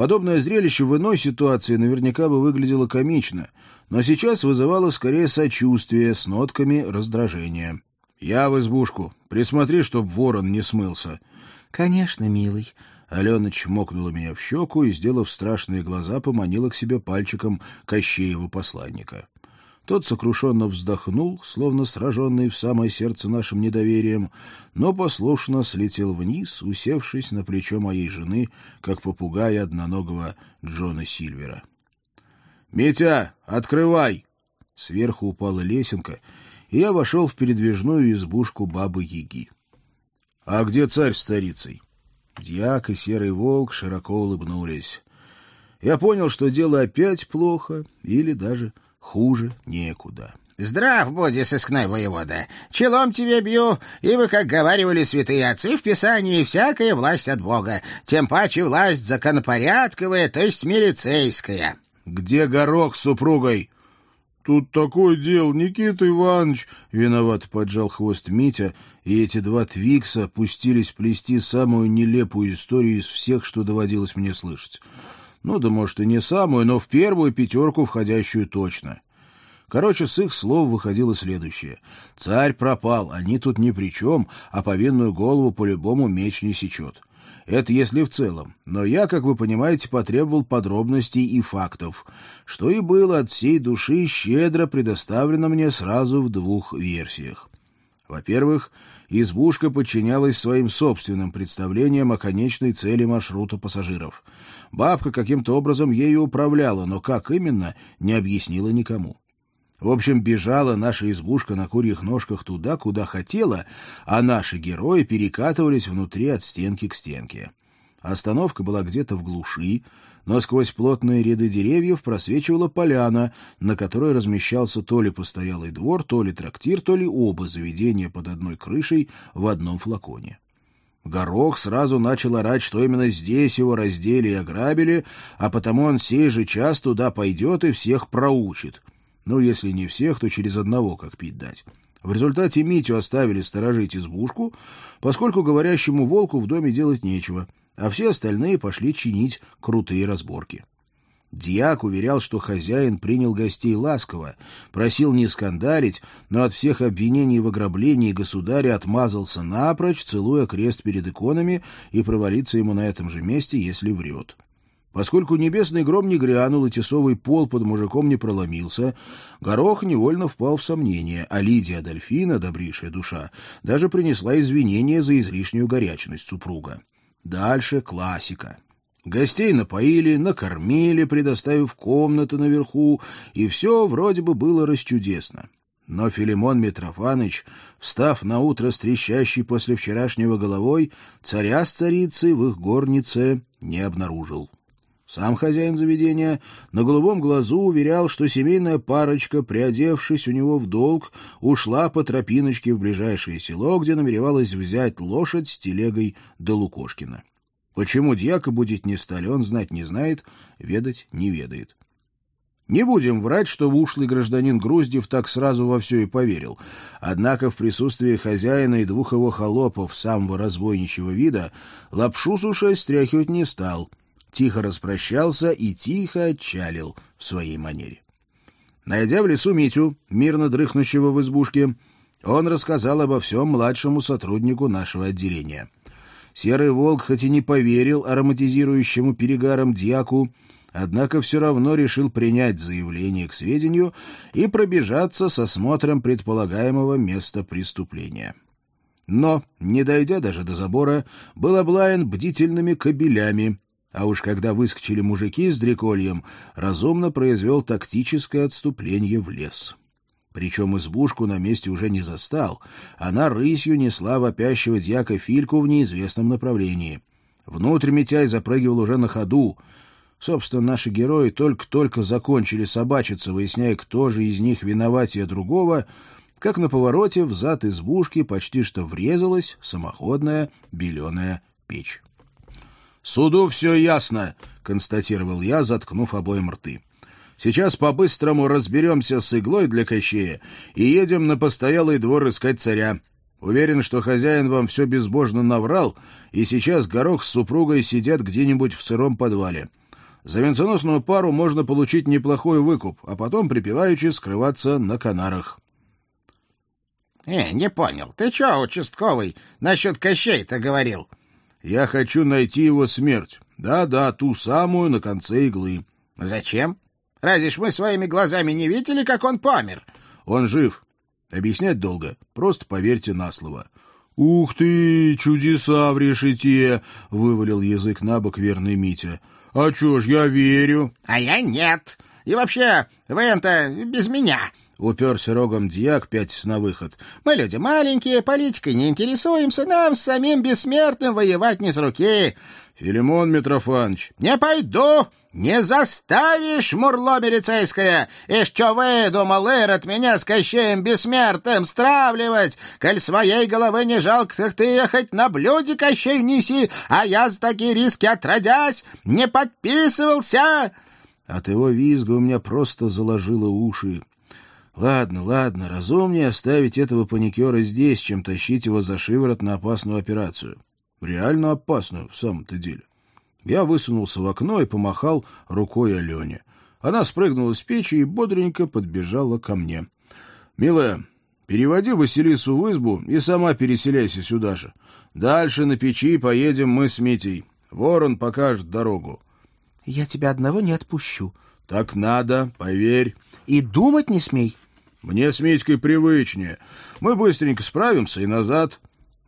Подобное зрелище в иной ситуации наверняка бы выглядело комично, но сейчас вызывало скорее сочувствие с нотками раздражения. «Я в избушку. Присмотри, чтоб ворон не смылся». «Конечно, милый». Алена чмокнула меня в щеку и, сделав страшные глаза, поманила к себе пальчиком Кощеева посланника. Тот сокрушенно вздохнул, словно сраженный в самое сердце нашим недоверием, но послушно слетел вниз, усевшись на плечо моей жены, как попугай одноногого Джона Сильвера. «Митя, открывай!» Сверху упала лесенка, и я вошел в передвижную избушку бабы-яги. «А где царь с царицей?» Дьяк и серый волк широко улыбнулись. Я понял, что дело опять плохо или даже Хуже некуда. «Здрав, буди, сыскной воевода! Челом тебе бью, и вы, как говаривали святые отцы в Писании, всякая власть от Бога, тем паче власть законопорядковая, то есть милицейская». «Где горох с супругой?» «Тут такое дело, Никита Иванович!» — виноват поджал хвост Митя, и эти два твикса пустились плести самую нелепую историю из всех, что доводилось мне слышать. Ну да, может, и не самую, но в первую пятерку входящую точно. Короче, с их слов выходило следующее. Царь пропал, они тут ни при чем, а повинную голову по-любому меч не сечет. Это если в целом. Но я, как вы понимаете, потребовал подробностей и фактов, что и было от всей души щедро предоставлено мне сразу в двух версиях. Во-первых, избушка подчинялась своим собственным представлениям о конечной цели маршрута пассажиров. Бабка каким-то образом ею управляла, но как именно, не объяснила никому. В общем, бежала наша избушка на курьих ножках туда, куда хотела, а наши герои перекатывались внутри от стенки к стенке. Остановка была где-то в глуши, но сквозь плотные ряды деревьев просвечивала поляна, на которой размещался то ли постоялый двор, то ли трактир, то ли оба заведения под одной крышей в одном флаконе. Горох сразу начал орать, что именно здесь его раздели и ограбили, а потому он сей же час туда пойдет и всех проучит. Ну, если не всех, то через одного, как пить дать. В результате Митю оставили сторожить избушку, поскольку говорящему волку в доме делать нечего — а все остальные пошли чинить крутые разборки. Дьяк уверял, что хозяин принял гостей ласково, просил не скандалить, но от всех обвинений в ограблении государя отмазался напрочь, целуя крест перед иконами и провалиться ему на этом же месте, если врет. Поскольку небесный гром не грянул и тесовый пол под мужиком не проломился, Горох невольно впал в сомнение, а Лидия Адольфина, добрейшая душа, даже принесла извинения за излишнюю горячность супруга. Дальше классика. Гостей напоили, накормили, предоставив комнаты наверху, и все вроде бы было расчудесно. Но Филимон Митрофаныч, встав на утро с трещащей после вчерашнего головой, царя с царицей в их горнице не обнаружил. Сам хозяин заведения на голубом глазу уверял, что семейная парочка, приодевшись у него в долг, ушла по тропиночке в ближайшее село, где намеревалась взять лошадь с телегой до Лукошкина. Почему дьяка будить не стали, он знать не знает, ведать не ведает. Не будем врать, что в ушлый гражданин Груздев так сразу во все и поверил. Однако в присутствии хозяина и двух его холопов самого разбойничьего вида лапшу с ушей стряхивать не стал — тихо распрощался и тихо отчалил в своей манере. Найдя в лесу Митю, мирно дрыхнущего в избушке, он рассказал обо всем младшему сотруднику нашего отделения. Серый волк хоть и не поверил ароматизирующему перегаром дьяку, однако все равно решил принять заявление к сведению и пробежаться с осмотром предполагаемого места преступления. Но, не дойдя даже до забора, был облаян бдительными кобелями, а уж когда выскочили мужики с дрекольем, разумно произвел тактическое отступление в лес. Причем избушку на месте уже не застал, она рысью несла вопящего дьяка Фильку в неизвестном направлении. Внутрь Митяй запрыгивал уже на ходу. Собственно, наши герои только-только закончили собачиться, выясняя, кто же из них виноватее другого, как на повороте в зад избушки почти что врезалась самоходная беленая печь. «Суду все ясно», — констатировал я, заткнув обоим рты. «Сейчас по-быстрому разберемся с иглой для Кощея и едем на постоялый двор искать царя. Уверен, что хозяин вам все безбожно наврал, и сейчас Горох с супругой сидят где-нибудь в сыром подвале. За венценосную пару можно получить неплохой выкуп, а потом припеваючи скрываться на Канарах». «Э, не понял. Ты че, участковый, насчет Кощей-то говорил?» Я хочу найти его смерть. Да-да, ту самую на конце иглы. Зачем? Разве ж мы своими глазами не видели, как он помер? Он жив. Объяснять долго. Просто поверьте на слово. «Ух ты, чудеса в решете!» — вывалил язык на бок верный Митя. «А чё ж, я верю». «А я нет. И вообще, это без меня. Уперся рогом дьяк, пятясь на выход. «Мы люди маленькие, политикой не интересуемся, нам с самим бессмертным воевать не с руки». «Филимон Митрофанович». «Не пойду!» «Не заставишь, мурло милицейское! И что выдумал Ирод меня с Кощеем Бессмертным стравливать? Коль своей головы не жалко, так ты ехать на блюде Кощей неси, а я за такие риски отродясь не подписывался!» От его визга у меня просто заложило уши. Ладно, ладно, разумнее оставить этого паникера здесь, чем тащить его за шиворот на опасную операцию. Реально опасную, в самом-то деле. Я высунулся в окно и помахал рукой Алене. Она спрыгнула с печи и бодренько подбежала ко мне. — Милая, переводи Василису в избу и сама переселяйся сюда же. Дальше на печи поедем мы с Митей. Ворон покажет дорогу. — Я тебя одного не отпущу. — Так надо, поверь. — И думать не смей. Мне с Митькой привычнее. Мы быстренько справимся и назад.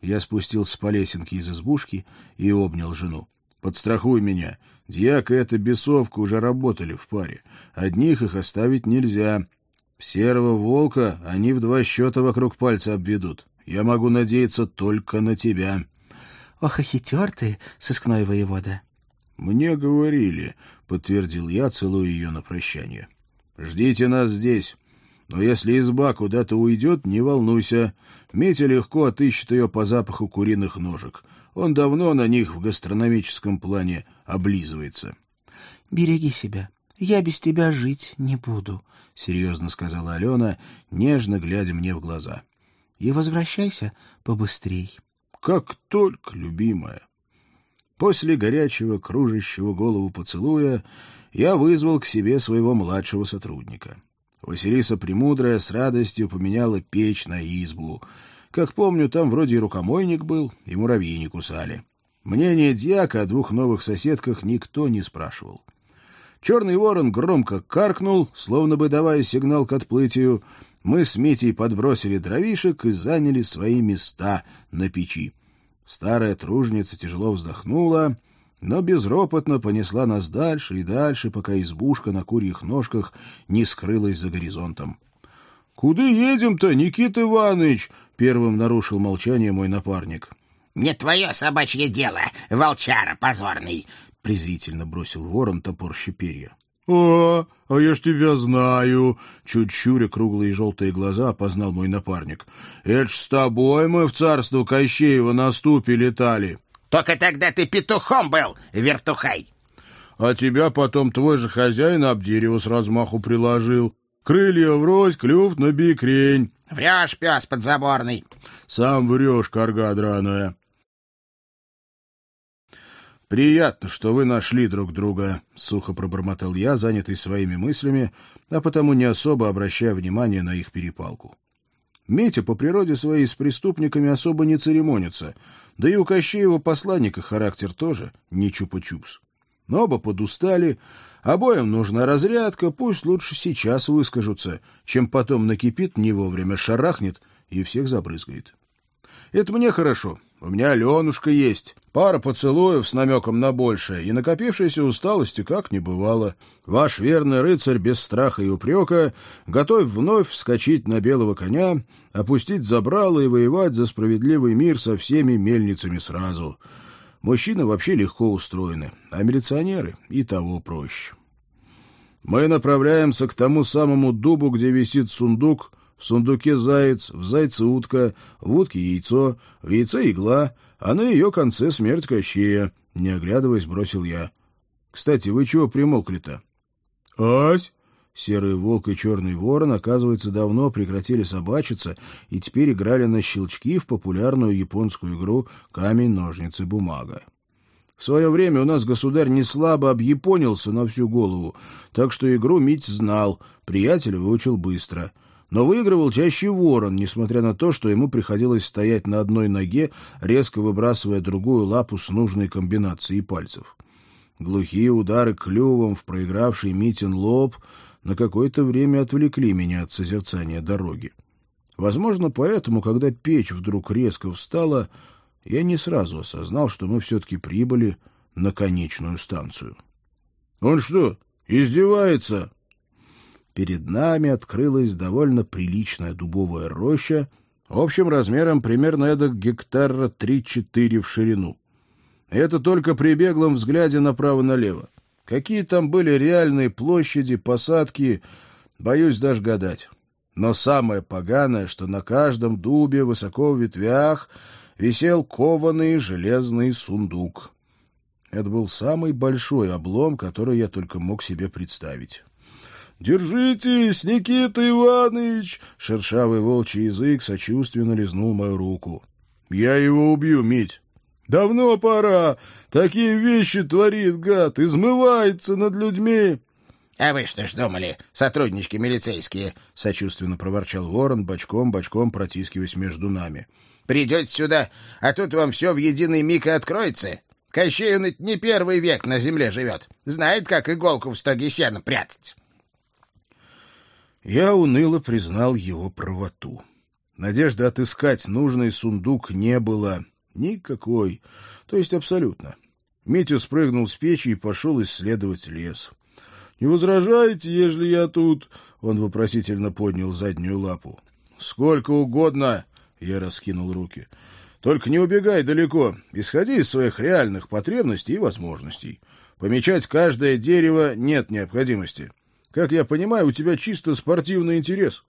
Я спустился по лесенке из избушки и обнял жену. Подстрахуй меня. Дьяк и эта бесовка уже работали в паре. Одних их оставить нельзя. Серого волка они в два счета вокруг пальца обведут. Я могу надеяться только на тебя. Ох, и хитер ты, сыскной воевода. Мне говорили, подтвердил я, целуя ее на прощание. Ждите нас здесь. Но если изба куда-то уйдет, не волнуйся. Митя легко отыщет ее по запаху куриных ножек. Он давно на них в гастрономическом плане облизывается. — Береги себя. Я без тебя жить не буду, — серьезно сказала Алена, нежно глядя мне в глаза. — И возвращайся побыстрей. — Как только, любимая. После горячего, кружащего голову поцелуя я вызвал к себе своего младшего сотрудника. Василиса Премудрая с радостью поменяла печь на избу. Как помню, там вроде и рукомойник был, и муравьи не кусали. Мнение дьяка о двух новых соседках никто не спрашивал. Черный ворон громко каркнул, словно бы давая сигнал к отплытию. Мы с Митей подбросили дровишек и заняли свои места на печи. Старая тружница тяжело вздохнула, но безропотно понесла нас дальше и дальше, пока избушка на курьих ножках не скрылась за горизонтом. — Куда едем-то, Никита Иванович? — первым нарушил молчание мой напарник. — Не твое собачье дело, волчара позорный! — презрительно бросил ворон, топорщи перья. «А, а я ж тебя знаю!» Чуть щуря круглые желтые глаза опознал мой напарник. «Это ж с тобой мы в царство Кощеева на ступе летали!» «Только тогда ты петухом был, вертухай!» «А тебя потом твой же хозяин об дерево с размаху приложил. Крылья врозь, клюв на бикрень!» «Врешь, пес подзаборный!» «Сам врешь, корга драная!» «Приятно, что вы нашли друг друга», — сухо пробормотал я, занятый своими мыслями, а потому не особо обращая внимание на их перепалку. Митя по природе своей с преступниками особо не церемонится, да и у Кощеева посланника характер тоже не чупа-чупс. Но оба подустали, обоим нужна разрядка, пусть лучше сейчас выскажутся, чем потом накипит, не вовремя шарахнет и всех забрызгает. Это мне хорошо, у меня Аленушка есть. Пара поцелуев с намеком на большее, и накопившейся усталости как не бывало. Ваш верный рыцарь без страха и упрека готов вновь вскочить на белого коня, опустить забрало и воевать за справедливый мир со всеми мельницами сразу. Мужчины вообще легко устроены, а милиционеры и того проще. Мы направляемся к тому самому дубу, где висит сундук — в сундуке заяц, в зайце утка, в утке яйцо, в яйце игла, а на ее конце смерть Кощея. Не оглядываясь, бросил я. Кстати, вы чего примолкли-то? — Ась! Серый волк и черный ворон, оказывается, давно прекратили собачиться и теперь играли на щелчки в популярную японскую игру «Камень-ножницы-бумага». В свое время у нас государь не слабо объяпонился на всю голову, так что игру Мить знал, приятель выучил быстро — но выигрывал чаще ворон, несмотря на то, что ему приходилось стоять на одной ноге, резко выбрасывая другую лапу с нужной комбинацией пальцев. Глухие удары клювом в проигравший Митин лоб на какое-то время отвлекли меня от созерцания дороги. Возможно, поэтому, когда печь вдруг резко встала, я не сразу осознал, что мы все-таки прибыли на конечную станцию. — Он что, издевается? перед нами открылась довольно приличная дубовая роща, общим размером примерно эдак гектара 3-4 в ширину. Это только при беглом взгляде направо-налево. Какие там были реальные площади, посадки, боюсь даже гадать. Но самое поганое, что на каждом дубе высоко в ветвях висел кованый железный сундук. Это был самый большой облом, который я только мог себе представить. «Держитесь, Никита Иванович!» Шершавый волчий язык сочувственно лизнул мою руку. «Я его убью, Мить!» «Давно пора! Такие вещи творит гад, измывается над людьми!» «А вы что ж думали, сотруднички милицейские?» — сочувственно проворчал ворон, бочком-бочком протискиваясь между нами. «Придете сюда, а тут вам все в единый миг и откроется. Кощей он не первый век на земле живет. Знает, как иголку в стоге сена прятать». Я уныло признал его правоту. Надежды отыскать нужный сундук не было. Никакой. То есть абсолютно. Митя спрыгнул с печи и пошел исследовать лес. — Не возражаете, ежели я тут? — он вопросительно поднял заднюю лапу. — Сколько угодно! — я раскинул руки. — Только не убегай далеко, исходи из своих реальных потребностей и возможностей. Помечать каждое дерево нет необходимости. Как я понимаю, у тебя чисто спортивный интерес.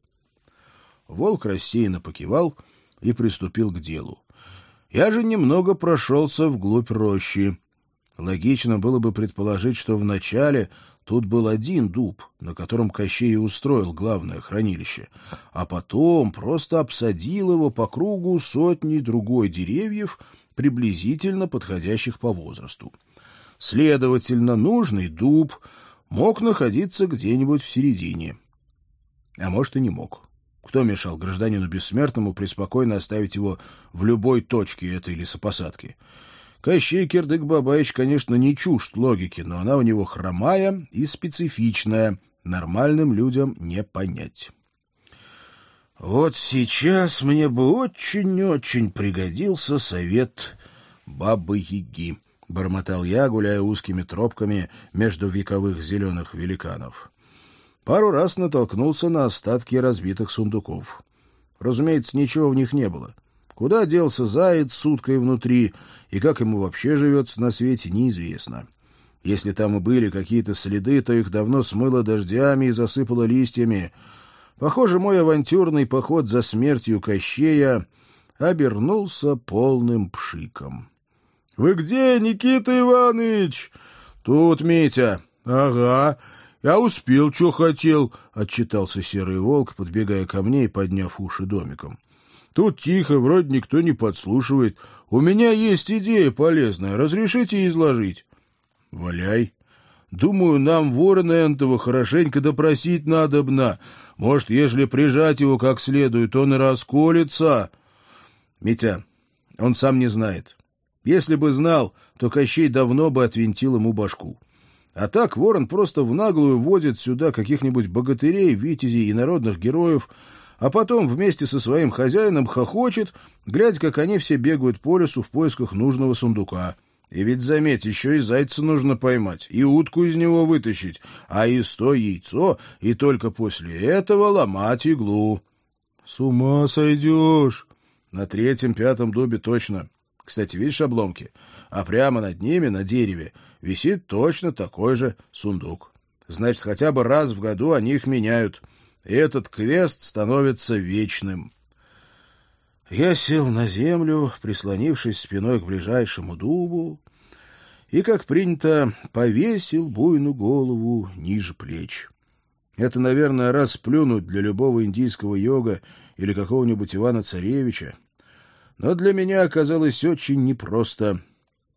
Волк рассеянно покивал и приступил к делу. Я же немного прошелся вглубь рощи. Логично было бы предположить, что вначале тут был один дуб, на котором Кощей устроил главное хранилище, а потом просто обсадил его по кругу сотни другой деревьев, приблизительно подходящих по возрасту. Следовательно, нужный дуб мог находиться где-нибудь в середине. А может, и не мог. Кто мешал гражданину бессмертному преспокойно оставить его в любой точке этой лесопосадки? Кощей Кирдык-Бабаевич, конечно, не чужд логики, но она у него хромая и специфичная, нормальным людям не понять. Вот сейчас мне бы очень-очень пригодился совет Бабы-Яги. — бормотал я, гуляя узкими тропками между вековых зеленых великанов. Пару раз натолкнулся на остатки разбитых сундуков. Разумеется, ничего в них не было. Куда делся заяц с уткой внутри, и как ему вообще живется на свете, неизвестно. Если там и были какие-то следы, то их давно смыло дождями и засыпало листьями. Похоже, мой авантюрный поход за смертью Кощея обернулся полным пшиком. — Вы где, Никита Иванович? — Тут, Митя. — Ага. Я успел, что хотел, — отчитался серый волк, подбегая ко мне и подняв уши домиком. — Тут тихо, вроде никто не подслушивает. У меня есть идея полезная. Разрешите изложить? — Валяй. Думаю, нам ворона энтого хорошенько допросить надобно. Может, ежели прижать его как следует, он и расколется. Митя, он сам не знает. Если бы знал, то Кощей давно бы отвинтил ему башку. А так ворон просто в наглую водит сюда каких-нибудь богатырей, витязей и народных героев, а потом вместе со своим хозяином хохочет, глядя, как они все бегают по лесу в поисках нужного сундука. И ведь, заметь, еще и зайца нужно поймать, и утку из него вытащить, а и сто яйцо, и только после этого ломать иглу. — С ума сойдешь! На третьем-пятом дубе точно. Кстати, видишь обломки? А прямо над ними, на дереве, висит точно такой же сундук. Значит, хотя бы раз в году они их меняют. И этот квест становится вечным. Я сел на землю, прислонившись спиной к ближайшему дубу, и, как принято, повесил буйную голову ниже плеч. Это, наверное, раз плюнуть для любого индийского йога или какого-нибудь Ивана-Царевича, но для меня оказалось очень непросто.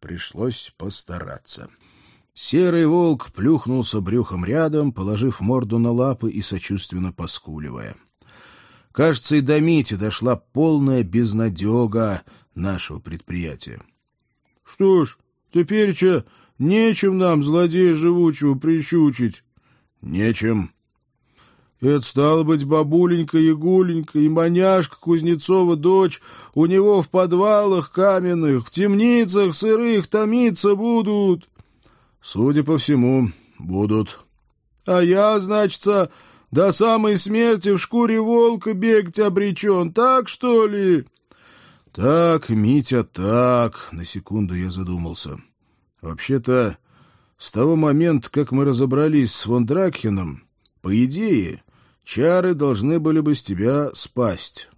Пришлось постараться. Серый волк плюхнулся брюхом рядом, положив морду на лапы и сочувственно поскуливая. Кажется, и до Мити дошла полная безнадега нашего предприятия. — Что ж, теперь-че нечем нам злодея живучего прищучить? — Нечем. Это стало быть бабуленька Ягуленька и маняшка Кузнецова дочь у него в подвалах каменных, в темницах сырых томиться будут. Судя по всему, будут. А я, значится, до самой смерти в шкуре волка бегать обречен, так что ли? Так, Митя, так, на секунду я задумался. Вообще-то, с того момента, как мы разобрались с Вондракхеном, по идее, Чары должны были бы с тебя спасть.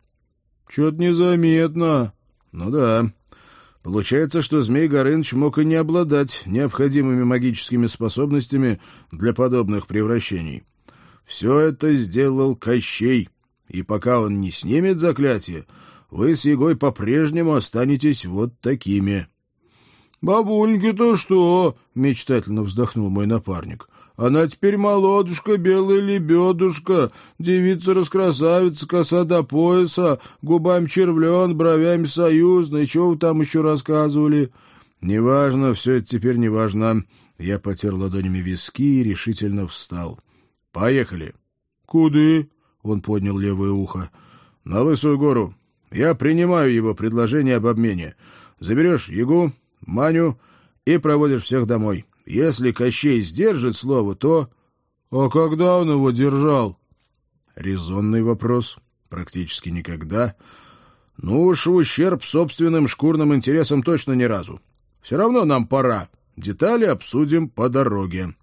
Чё-то незаметно. Ну да. Получается, что Змей Горыныч мог и не обладать необходимыми магическими способностями для подобных превращений. Все это сделал Кощей, и пока он не снимет заклятие, вы с Егой по-прежнему останетесь вот такими. — Бабульки-то что? — мечтательно вздохнул мой напарник. Она теперь молодушка, белая лебедушка, девица-раскрасавица, коса до пояса, губами червлен, бровями союзной. Чего вы там еще рассказывали? Неважно, все это теперь неважно. Я потер ладонями виски и решительно встал. Поехали. Куды? Он поднял левое ухо. На Лысую гору. Я принимаю его предложение об обмене. Заберешь Ягу, Маню и проводишь всех домой. Если Кощей сдержит слово, то... А когда он его держал? Резонный вопрос. Практически никогда. Ну уж в ущерб собственным шкурным интересам точно ни разу. Все равно нам пора. Детали обсудим по дороге.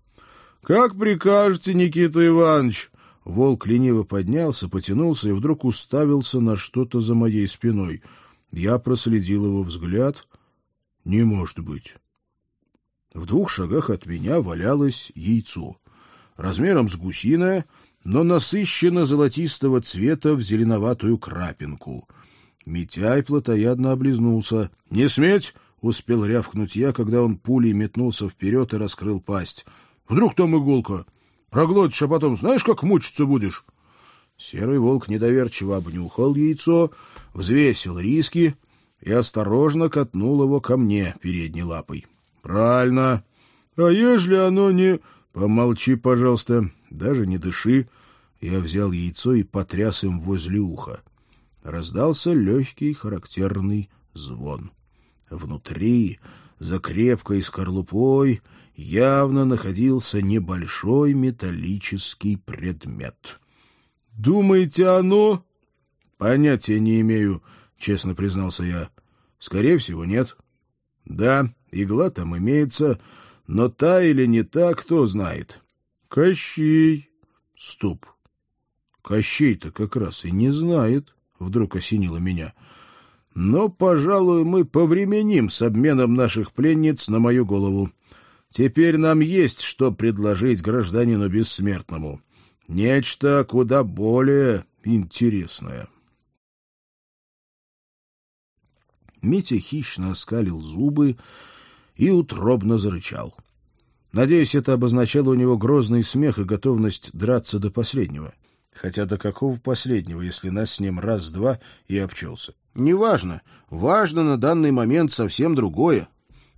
Как прикажете, Никита Иванович? Волк лениво поднялся, потянулся и вдруг уставился на что-то за моей спиной. Я проследил его взгляд. Не может быть. В двух шагах от меня валялось яйцо. Размером с гусиное, но насыщенно золотистого цвета в зеленоватую крапинку — Митяй плотоядно облизнулся. «Не сметь!» — успел рявкнуть я, когда он пулей метнулся вперед и раскрыл пасть. «Вдруг там иголка? Проглотишь, а потом знаешь, как мучиться будешь?» Серый волк недоверчиво обнюхал яйцо, взвесил риски и осторожно катнул его ко мне передней лапой. «Правильно. А ежели оно не...» «Помолчи, пожалуйста. Даже не дыши». Я взял яйцо и потряс им возле уха раздался легкий характерный звон. Внутри, за крепкой скорлупой, явно находился небольшой металлический предмет. «Думаете, оно?» «Понятия не имею», — честно признался я. «Скорее всего, нет». «Да, игла там имеется, но та или не та, кто знает». «Кощей». «Стоп. Кощей-то как раз и не знает». — вдруг осенило меня. «Но, пожалуй, мы повременим с обменом наших пленниц на мою голову. Теперь нам есть что предложить гражданину бессмертному. Нечто куда более интересное». Митя хищно оскалил зубы и утробно зарычал. Надеюсь, это обозначало у него грозный смех и готовность драться до последнего. Хотя до какого последнего, если нас с ним раз-два и обчелся? Неважно. Важно на данный момент совсем другое.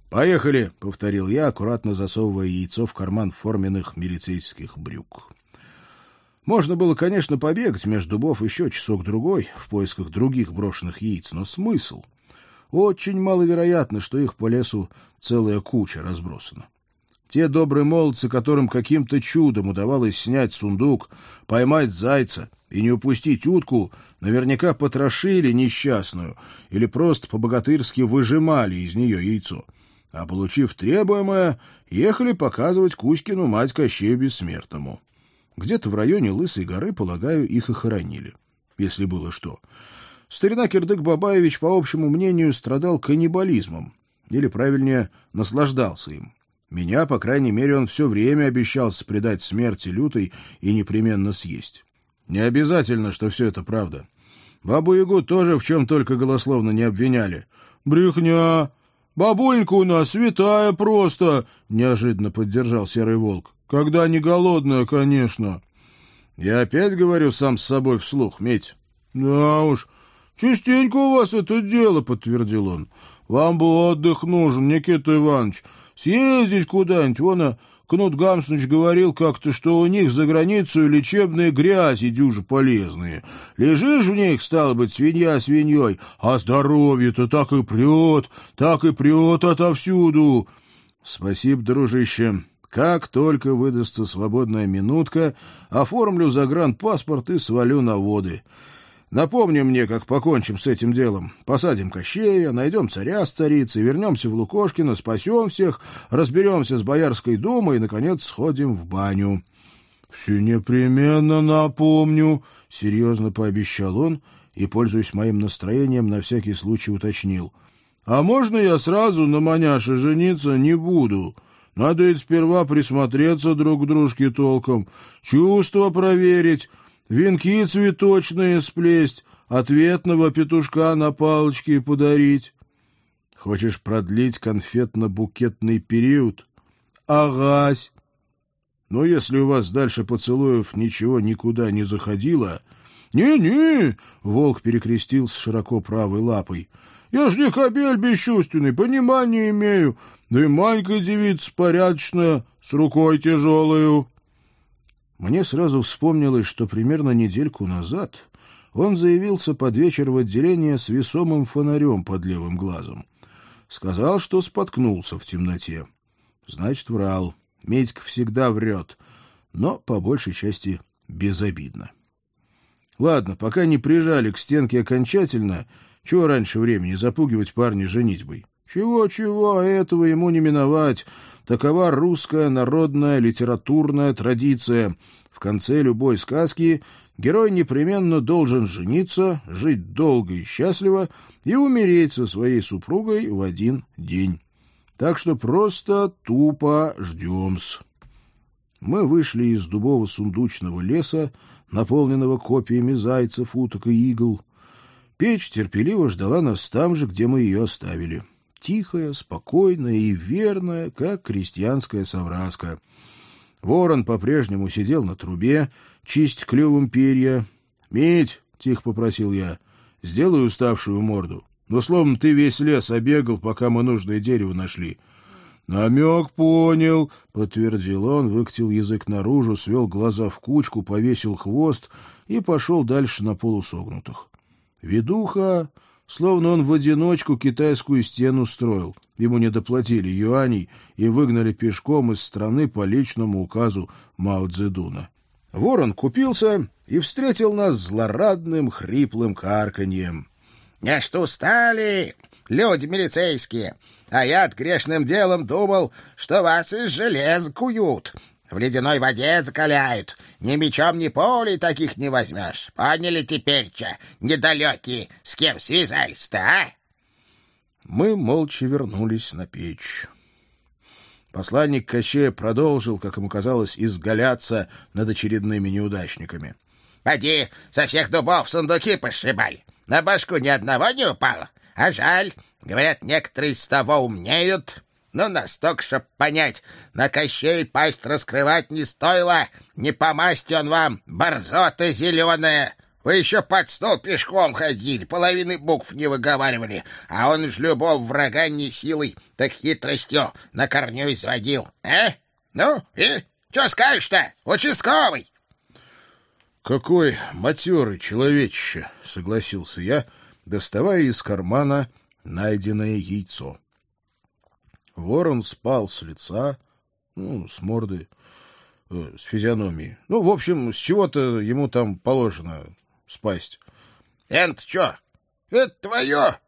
«Поехали!» — повторил я, аккуратно засовывая яйцо в карман форменных милицейских брюк. Можно было, конечно, побегать между дубов еще часок-другой в поисках других брошенных яиц, но смысл? Очень маловероятно, что их по лесу целая куча разбросана. Те добрые молодцы, которым каким-то чудом удавалось снять сундук, поймать зайца и не упустить утку, наверняка потрошили несчастную или просто по-богатырски выжимали из нее яйцо, а, получив требуемое, ехали показывать Кузькину мать Кощею Бессмертному. Где-то в районе Лысой горы, полагаю, их и хоронили, если было что. Старина Кирдык-Бабаевич, по общему мнению, страдал каннибализмом, или, правильнее, наслаждался им. Меня, по крайней мере, он все время обещался предать смерти лютой и непременно съесть. Не обязательно, что все это правда. Бабу-ягу тоже в чем только голословно не обвиняли. «Брехня! Бабулька у нас святая просто!» — неожиданно поддержал Серый Волк. «Когда не голодная, конечно». «Я опять говорю сам с собой вслух, Медь». «Да уж, частенько у вас это дело», — подтвердил он. «Вам бы отдых нужен, Никита Иванович. Съездить куда-нибудь. Вон, а, Кнут Гамсунович говорил как-то, что у них за границей лечебные грязи дюжи полезные. Лежишь в них, стало быть, свинья свиньей, а здоровье-то так и прет, так и прет отовсюду. Спасибо, дружище. Как только выдастся свободная минутка, оформлю загранпаспорт и свалю на воды. Напомни мне, как покончим с этим делом. Посадим Кощея, найдем царя с царицей, вернемся в Лукошкино, спасем всех, разберемся с Боярской думой и, наконец, сходим в баню». «Все непременно напомню», — серьезно пообещал он и, пользуясь моим настроением, на всякий случай уточнил. «А можно я сразу на маняше жениться не буду?» Надо ведь сперва присмотреться друг к дружке толком, чувства проверить, венки цветочные сплесть, ответного петушка на палочке подарить. Хочешь продлить конфетно-букетный период? Агась! Но если у вас дальше поцелуев ничего никуда не заходило... «Не-не!» — волк перекрестился широко правой лапой. «Я ж не кобель бесчувственный, понимания имею. Да и Манька девица порядочная, с рукой тяжелую». Мне сразу вспомнилось, что примерно недельку назад он заявился под вечер в отделение с весомым фонарем под левым глазом. Сказал, что споткнулся в темноте. Значит, врал. Медька всегда врет, но, по большей части, безобидно. Ладно, пока не прижали к стенке окончательно, Чего раньше времени запугивать парня женитьбой? Чего-чего, этого ему не миновать. Такова русская народная литературная традиция. В конце любой сказки герой непременно должен жениться, жить долго и счастливо и умереть со своей супругой в один день. Так что просто тупо ждем-с. Мы вышли из дубово-сундучного леса, наполненного копиями зайцев, уток и игл. Печь терпеливо ждала нас там же, где мы ее оставили. Тихая, спокойная и верная, как крестьянская совраска. Ворон по-прежнему сидел на трубе, чисть клювом перья. — Мить, — тихо попросил я, — сделай уставшую морду. Но, словно ты весь лес обегал, пока мы нужное дерево нашли. «Намек понял», — подтвердил он, выкатил язык наружу, свел глаза в кучку, повесил хвост и пошел дальше на полусогнутых. Ведуха, словно он в одиночку китайскую стену строил. Ему не доплатили юаней и выгнали пешком из страны по личному указу Мао Цзэдуна. Ворон купился и встретил нас злорадным хриплым карканьем. «Не что устали, люди милицейские!» а я грешным делом думал, что вас из железа куют. В ледяной воде закаляют. Ни мечом, ни полей таких не возьмешь. Поняли теперь-че, недалекие, с кем связались-то, а? Мы молча вернулись на печь. Посланник Кощея продолжил, как ему казалось, изгаляться над очередными неудачниками. — Поди, со всех дубов сундуки пошибали. На башку ни одного не упало. А жаль, Говорят, некоторые из того умнеют. Но настолько, чтоб понять, на Кощей пасть раскрывать не стоило. Не по масти он вам, борзота зеленая. Вы еще под стол пешком ходили, половины букв не выговаривали, а он ж любого врага не силой, так хитростью на корню изводил. Э? Ну, и что скажешь-то, участковый? «Какой матерый человечище!» — согласился я, доставая из кармана найденное яйцо. Ворон спал с лица, ну, с морды, э, с физиономией. Ну, в общем, с чего-то ему там положено спасть. — Это что? Это твое?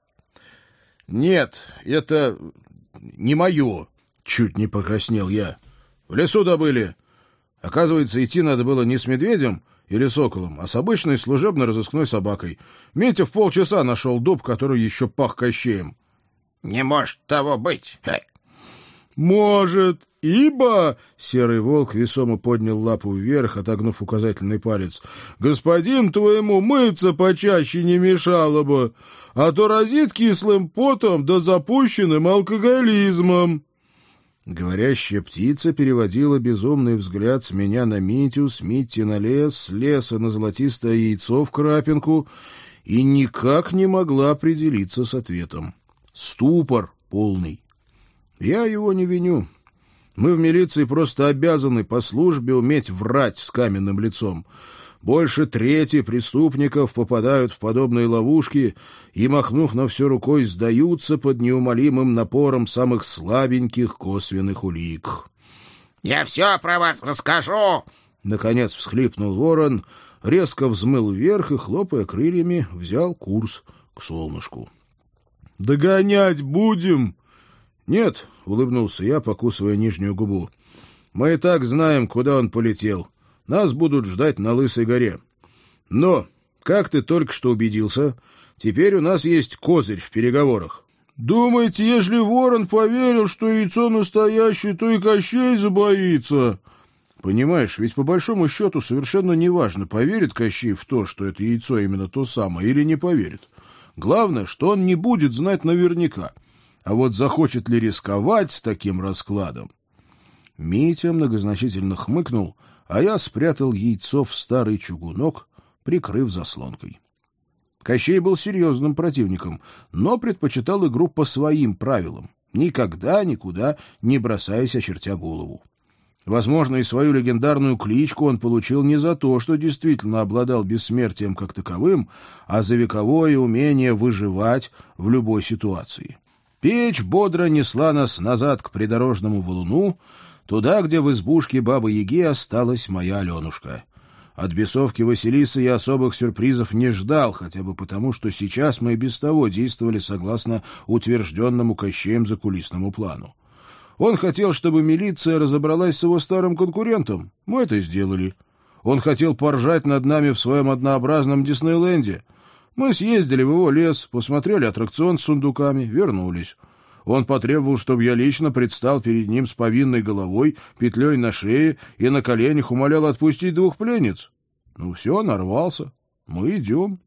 — Нет, это не мое, — чуть не покраснел я. В лесу добыли. Оказывается, идти надо было не с медведем, или соколом, а с обычной служебно-розыскной собакой. Митя в полчаса нашел дуб, который еще пах кощеем. — Не может того быть. — Может, ибо... — серый волк весомо поднял лапу вверх, отогнув указательный палец. — Господин твоему мыться почаще не мешало бы, а то разит кислым потом да запущенным алкоголизмом. Говорящая птица переводила безумный взгляд с меня на Митю, с Митти на лес, с леса на золотистое яйцо в крапинку и никак не могла определиться с ответом. Ступор полный. Я его не виню. Мы в милиции просто обязаны по службе уметь врать с каменным лицом. Больше трети преступников попадают в подобные ловушки и, махнув на все рукой, сдаются под неумолимым напором самых слабеньких косвенных улик. — Я все про вас расскажу! — наконец всхлипнул ворон, резко взмыл вверх и, хлопая крыльями, взял курс к солнышку. — Догонять будем? — Нет, — улыбнулся я, покусывая нижнюю губу. — Мы и так знаем, куда он полетел. — нас будут ждать на Лысой горе. Но, как ты только что убедился, теперь у нас есть козырь в переговорах. Думаете, ежели ворон поверил, что яйцо настоящее, то и Кощей забоится? Понимаешь, ведь по большому счету совершенно неважно, поверит Кощей в то, что это яйцо именно то самое, или не поверит. Главное, что он не будет знать наверняка. А вот захочет ли рисковать с таким раскладом? Митя многозначительно хмыкнул — а я спрятал яйцо в старый чугунок, прикрыв заслонкой. Кощей был серьезным противником, но предпочитал игру по своим правилам, никогда никуда не бросаясь, очертя голову. Возможно, и свою легендарную кличку он получил не за то, что действительно обладал бессмертием как таковым, а за вековое умение выживать в любой ситуации. Печь бодро несла нас назад к придорожному валуну, Туда, где в избушке Бабы-Яги осталась моя Аленушка. От бесовки Василисы я особых сюрпризов не ждал, хотя бы потому, что сейчас мы и без того действовали согласно утвержденному Кощеем закулисному плану. Он хотел, чтобы милиция разобралась с его старым конкурентом. Мы это сделали. Он хотел поржать над нами в своем однообразном Диснейленде. Мы съездили в его лес, посмотрели аттракцион с сундуками, вернулись. Он потребовал, чтобы я лично предстал перед ним с повинной головой, петлей на шее и на коленях умолял отпустить двух пленниц. Ну все, нарвался. Мы идем.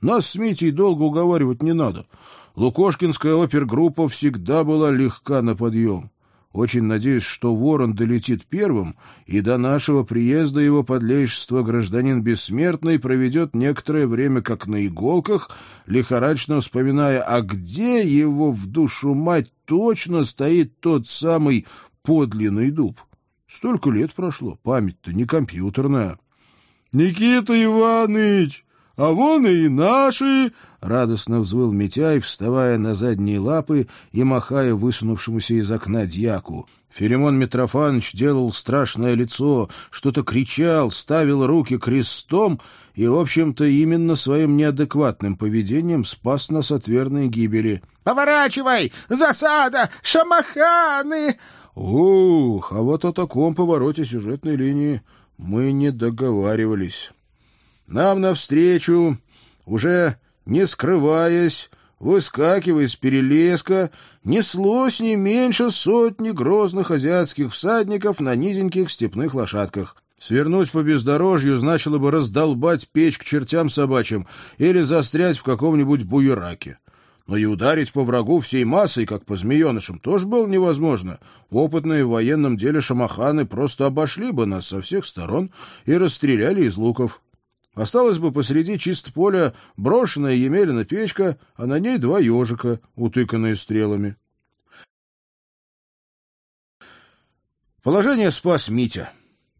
Нас с Митей долго уговаривать не надо. Лукошкинская опергруппа всегда была легка на подъем. Очень надеюсь, что ворон долетит первым, и до нашего приезда его подлейшество гражданин бессмертный проведет некоторое время как на иголках, лихорадочно вспоминая, а где его в душу мать точно стоит тот самый подлинный дуб. Столько лет прошло, память-то не компьютерная. — Никита Иванович, а вон и наши! — радостно взвыл Митяй, вставая на задние лапы и махая высунувшемуся из окна дьяку. Филимон Митрофанович делал страшное лицо, что-то кричал, ставил руки крестом и, в общем-то, именно своим неадекватным поведением спас нас от верной гибели. «Поворачивай! Засада! Шамаханы!» Ух, а вот о таком повороте сюжетной линии мы не договаривались. Нам навстречу, уже не скрываясь, выскакивая из перелеска, неслось не меньше сотни грозных азиатских всадников на низеньких степных лошадках. Свернуть по бездорожью значило бы раздолбать печь к чертям собачьим или застрять в каком-нибудь буераке. Но и ударить по врагу всей массой, как по змеенышам, тоже было невозможно. Опытные в военном деле шамаханы просто обошли бы нас со всех сторон и расстреляли из луков. Осталось бы посреди чисто поля брошенная Емелина печка, а на ней два ежика, утыканные стрелами. Положение спас Митя.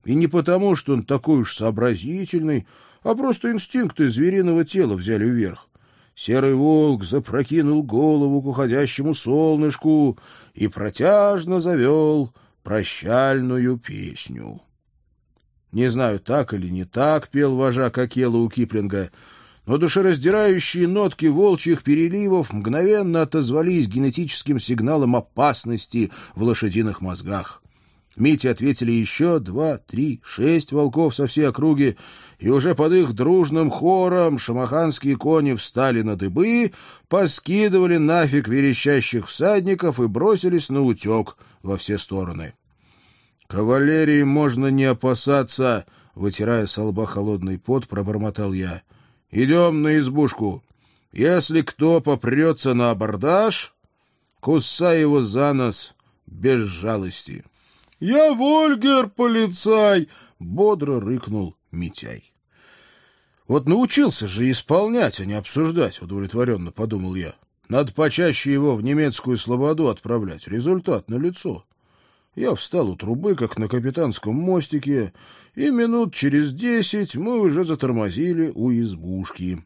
И не потому, что он такой уж сообразительный, а просто инстинкты звериного тела взяли вверх. Серый волк запрокинул голову к уходящему солнышку и протяжно завел прощальную песню. Не знаю, так или не так пел вожак Акела у Киплинга, но душераздирающие нотки волчьих переливов мгновенно отозвались генетическим сигналом опасности в лошадиных мозгах. Мите ответили еще два, три, шесть волков со всей округи, и уже под их дружным хором шамаханские кони встали на дыбы, поскидывали нафиг верещащих всадников и бросились на утек во все стороны. «Кавалерии можно не опасаться», — вытирая со лба холодный пот, пробормотал я. «Идем на избушку. Если кто попрется на абордаж, кусай его за нос без жалости». «Я Вольгер, полицай!» — бодро рыкнул Митяй. «Вот научился же исполнять, а не обсуждать», — удовлетворенно подумал я. «Надо почаще его в немецкую слободу отправлять. Результат налицо». Я встал у трубы, как на капитанском мостике, и минут через десять мы уже затормозили у избушки.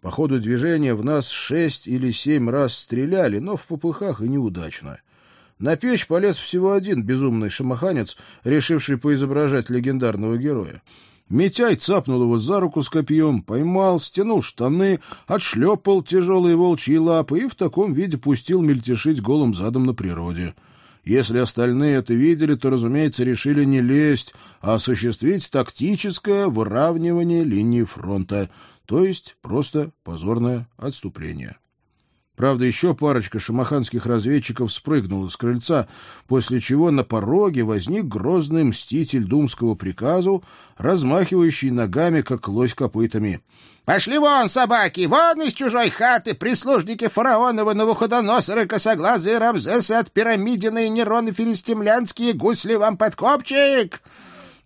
По ходу движения в нас шесть или семь раз стреляли, но в попыхах и неудачно. На печь полез всего один безумный шамаханец, решивший поизображать легендарного героя. Митяй цапнул его за руку с копьем, поймал, стянул штаны, отшлепал тяжелые волчьи лапы и в таком виде пустил мельтешить голым задом на природе. Если остальные это видели, то, разумеется, решили не лезть, а осуществить тактическое выравнивание линии фронта, то есть просто позорное отступление. Правда, еще парочка шамаханских разведчиков спрыгнула с крыльца, после чего на пороге возник грозный мститель думского приказу, размахивающий ногами, как лось копытами. «Пошли вон, собаки! Вон из чужой хаты! Прислужники фараонова, Навуходоносора, косоглазые Рамзесы от пирамидины Нероны филистимлянские, гусли вам подкопчик!»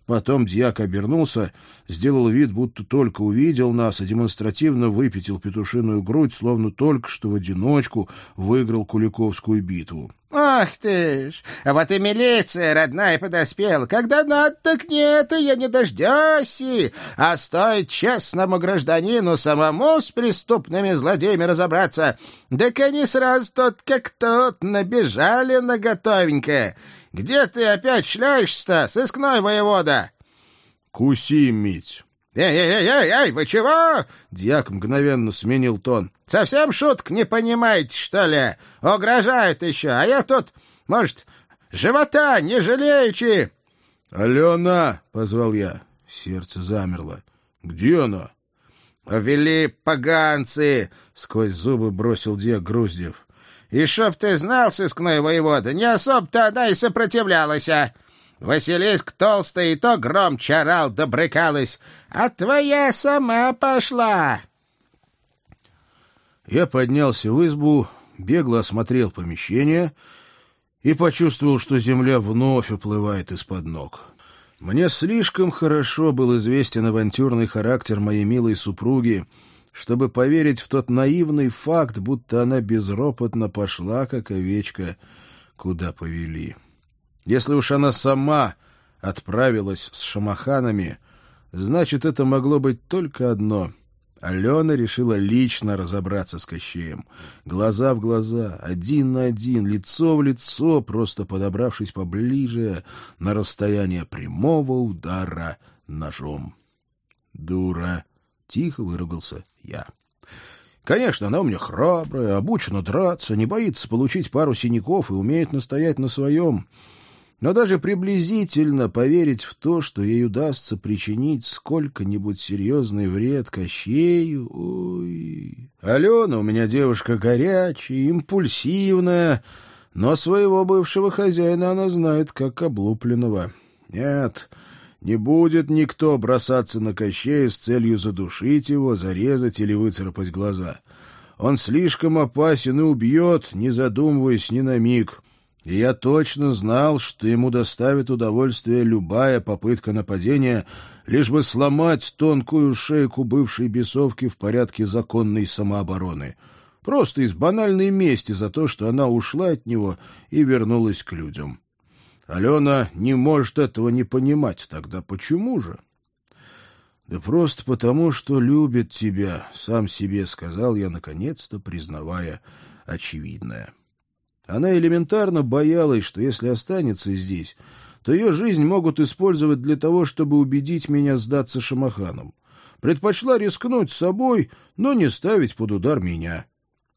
Потом дьяк обернулся, сделал вид, будто только увидел нас, и демонстративно выпятил петушиную грудь, словно только что в одиночку выиграл Куликовскую битву. «Ах ты ж! А вот и милиция, родная, подоспела. Когда надо, так нет, и я не дождешься. А стоит честному гражданину самому с преступными злодеями разобраться. Так они сразу тут как тут набежали на готовенькое. Где ты опять шляешься-то, сыскной воевода?» Куси, Мить. «Эй-эй-эй, вы чего?» Дьяк мгновенно сменил тон. «Совсем шуток не понимаете, что ли? Угрожают еще, а я тут, может, живота не жалеючи!» «Алена!» — позвал я. Сердце замерло. «Где она?» «Увели поганцы!» — сквозь зубы бросил Дьяк Груздев. «И чтоб ты знал, сыскной воевода, не особо-то она и сопротивлялась, а!» Василиск толстый и то громче орал да а твоя сама пошла. Я поднялся в избу, бегло осмотрел помещение и почувствовал, что земля вновь уплывает из-под ног. Мне слишком хорошо был известен авантюрный характер моей милой супруги, чтобы поверить в тот наивный факт, будто она безропотно пошла, как овечка, куда повели. Если уж она сама отправилась с шамаханами, значит, это могло быть только одно. Алена решила лично разобраться с Кощеем. Глаза в глаза, один на один, лицо в лицо, просто подобравшись поближе на расстояние прямого удара ножом. «Дура!» — тихо выругался я. Конечно, она у меня храбрая, обучена драться, не боится получить пару синяков и умеет настоять на своем. Но даже приблизительно поверить в то, что ей удастся причинить сколько-нибудь серьезный вред Кощею... Ой... Алена у меня девушка горячая, импульсивная, но своего бывшего хозяина она знает как облупленного. Нет, не будет никто бросаться на Кощея с целью задушить его, зарезать или выцарапать глаза. Он слишком опасен и убьет, не задумываясь ни на миг и я точно знал, что ему доставит удовольствие любая попытка нападения, лишь бы сломать тонкую шейку бывшей бесовки в порядке законной самообороны. Просто из банальной мести за то, что она ушла от него и вернулась к людям. Алена не может этого не понимать. Тогда почему же? Да просто потому, что любит тебя, сам себе сказал я, наконец-то признавая очевидное. Она элементарно боялась, что если останется здесь, то ее жизнь могут использовать для того, чтобы убедить меня сдаться шамаханам. Предпочла рискнуть собой, но не ставить под удар меня.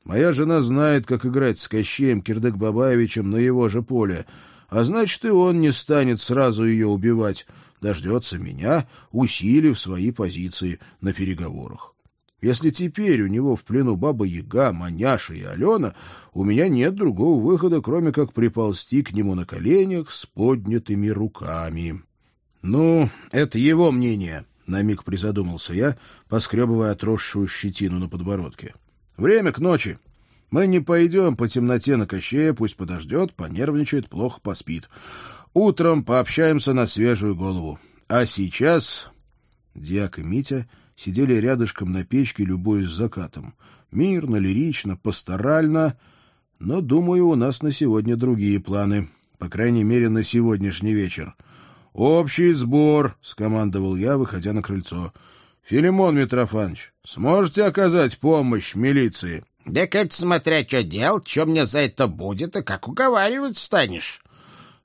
Моя жена знает, как играть с Кощеем Кирдык-Бабаевичем на его же поле, а значит, и он не станет сразу ее убивать, дождется меня, усилив свои позиции на переговорах. Если теперь у него в плену Баба-Яга, Маняша и Алена, у меня нет другого выхода, кроме как приползти к нему на коленях с поднятыми руками. Ну, это его мнение, — на миг призадумался я, поскребывая отросшую щетину на подбородке. Время к ночи. Мы не пойдем по темноте на Кощея, пусть подождет, понервничает, плохо поспит. Утром пообщаемся на свежую голову. А сейчас... Дьяк и Митя сидели рядышком на печке, любуясь закатом. Мирно, лирично, пасторально, но, думаю, у нас на сегодня другие планы, по крайней мере, на сегодняшний вечер. «Общий сбор!» — скомандовал я, выходя на крыльцо. «Филимон Митрофанович, сможете оказать помощь милиции?» «Так это смотря что делать, что мне за это будет, и как уговаривать станешь».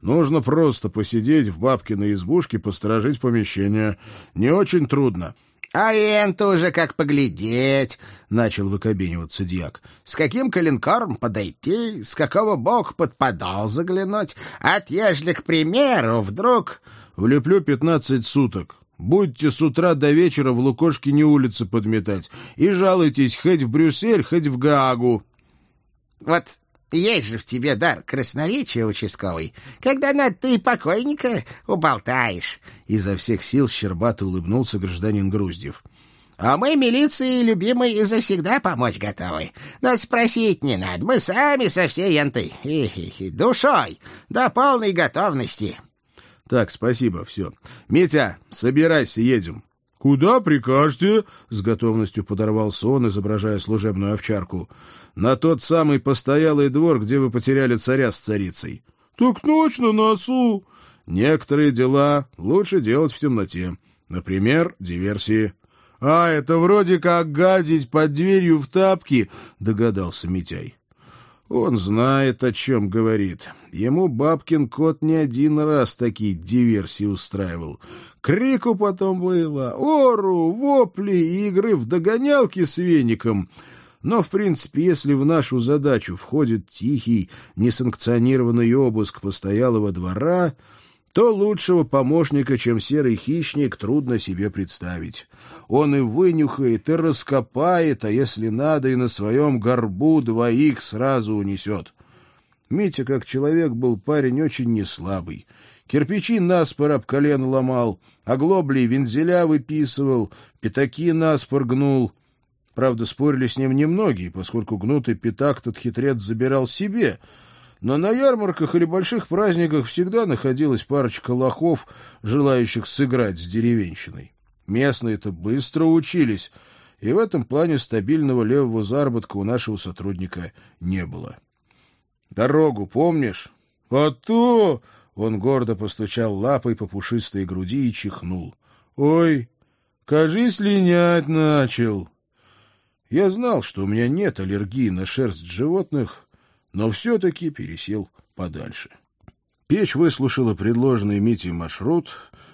«Нужно просто посидеть в бабкиной избушке, посторожить помещение. Не очень трудно. «А это уже как поглядеть!» — начал выкобениваться дьяк. «С каким коленкором подойти, с какого бок под подол заглянуть? От ежели, к примеру, вдруг...» «Влеплю пятнадцать суток. Будьте с утра до вечера в Лукошкине улицы подметать и жалуйтесь хоть в Брюссель, хоть в Гаагу». «Вот есть же в тебе дар красноречия, участковый. Когда надо, ты покойника уболтаешь. Изо всех сил щербато улыбнулся гражданин Груздев. А мы, милиции, любимой, завсегда помочь готовы. Нас спросить не надо. Мы сами со всей энтой душой до полной готовности. Так, спасибо, все. Митя, собирайся, едем. «Куда прикажете?» — с готовностью подорвался он, изображая служебную овчарку. «На тот самый постоялый двор, где вы потеряли царя с царицей». «Так точно, носу!» «Некоторые дела лучше делать в темноте. Например, диверсии». «А, это вроде как гадить под дверью в тапки», — догадался Митяй. Он знает, о чем говорит. Ему бабкин кот не один раз такие диверсии устраивал. Крику потом было, ору, вопли и игры в догонялки с веником. Но, в принципе, если в нашу задачу входит тихий, несанкционированный обыск постоялого двора, то лучшего помощника, чем серый хищник, трудно себе представить. Он и вынюхает, и раскопает, а если надо, и на своем горбу двоих сразу унесет. Митя, как человек, был парень очень неслабый. Кирпичи наспор об колено ломал, оглобли вензеля выписывал, пятаки наспор гнул. Правда, спорили с ним немногие, поскольку гнутый пятак тот хитрец забирал себе — но на ярмарках или больших праздниках всегда находилась парочка лохов, желающих сыграть с деревенщиной. Местные-то быстро учились, и в этом плане стабильного левого заработка у нашего сотрудника не было. «Дорогу помнишь?» «А то!» — он гордо постучал лапой по пушистой груди и чихнул. «Ой, кажись, линять начал!» Я знал, что у меня нет аллергии на шерсть животных, но все-таки пересел подальше. Печь выслушала предложенный Митей маршрут,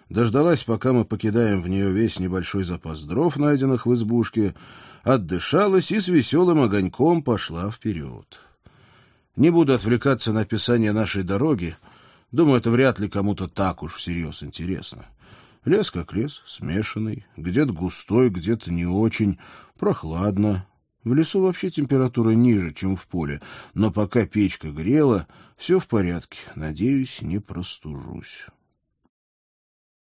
дождалась, пока мы покидаем в нее весь небольшой запас дров, найденных в избушке, отдышалась и с веселым огоньком пошла вперед. Не буду отвлекаться на описание нашей дороги, думаю, это вряд ли кому-то так уж всерьез интересно. Лес как лес, смешанный, где-то густой, где-то не очень, прохладно, в лесу вообще температура ниже, чем в поле, но пока печка грела, все в порядке, надеюсь, не простужусь.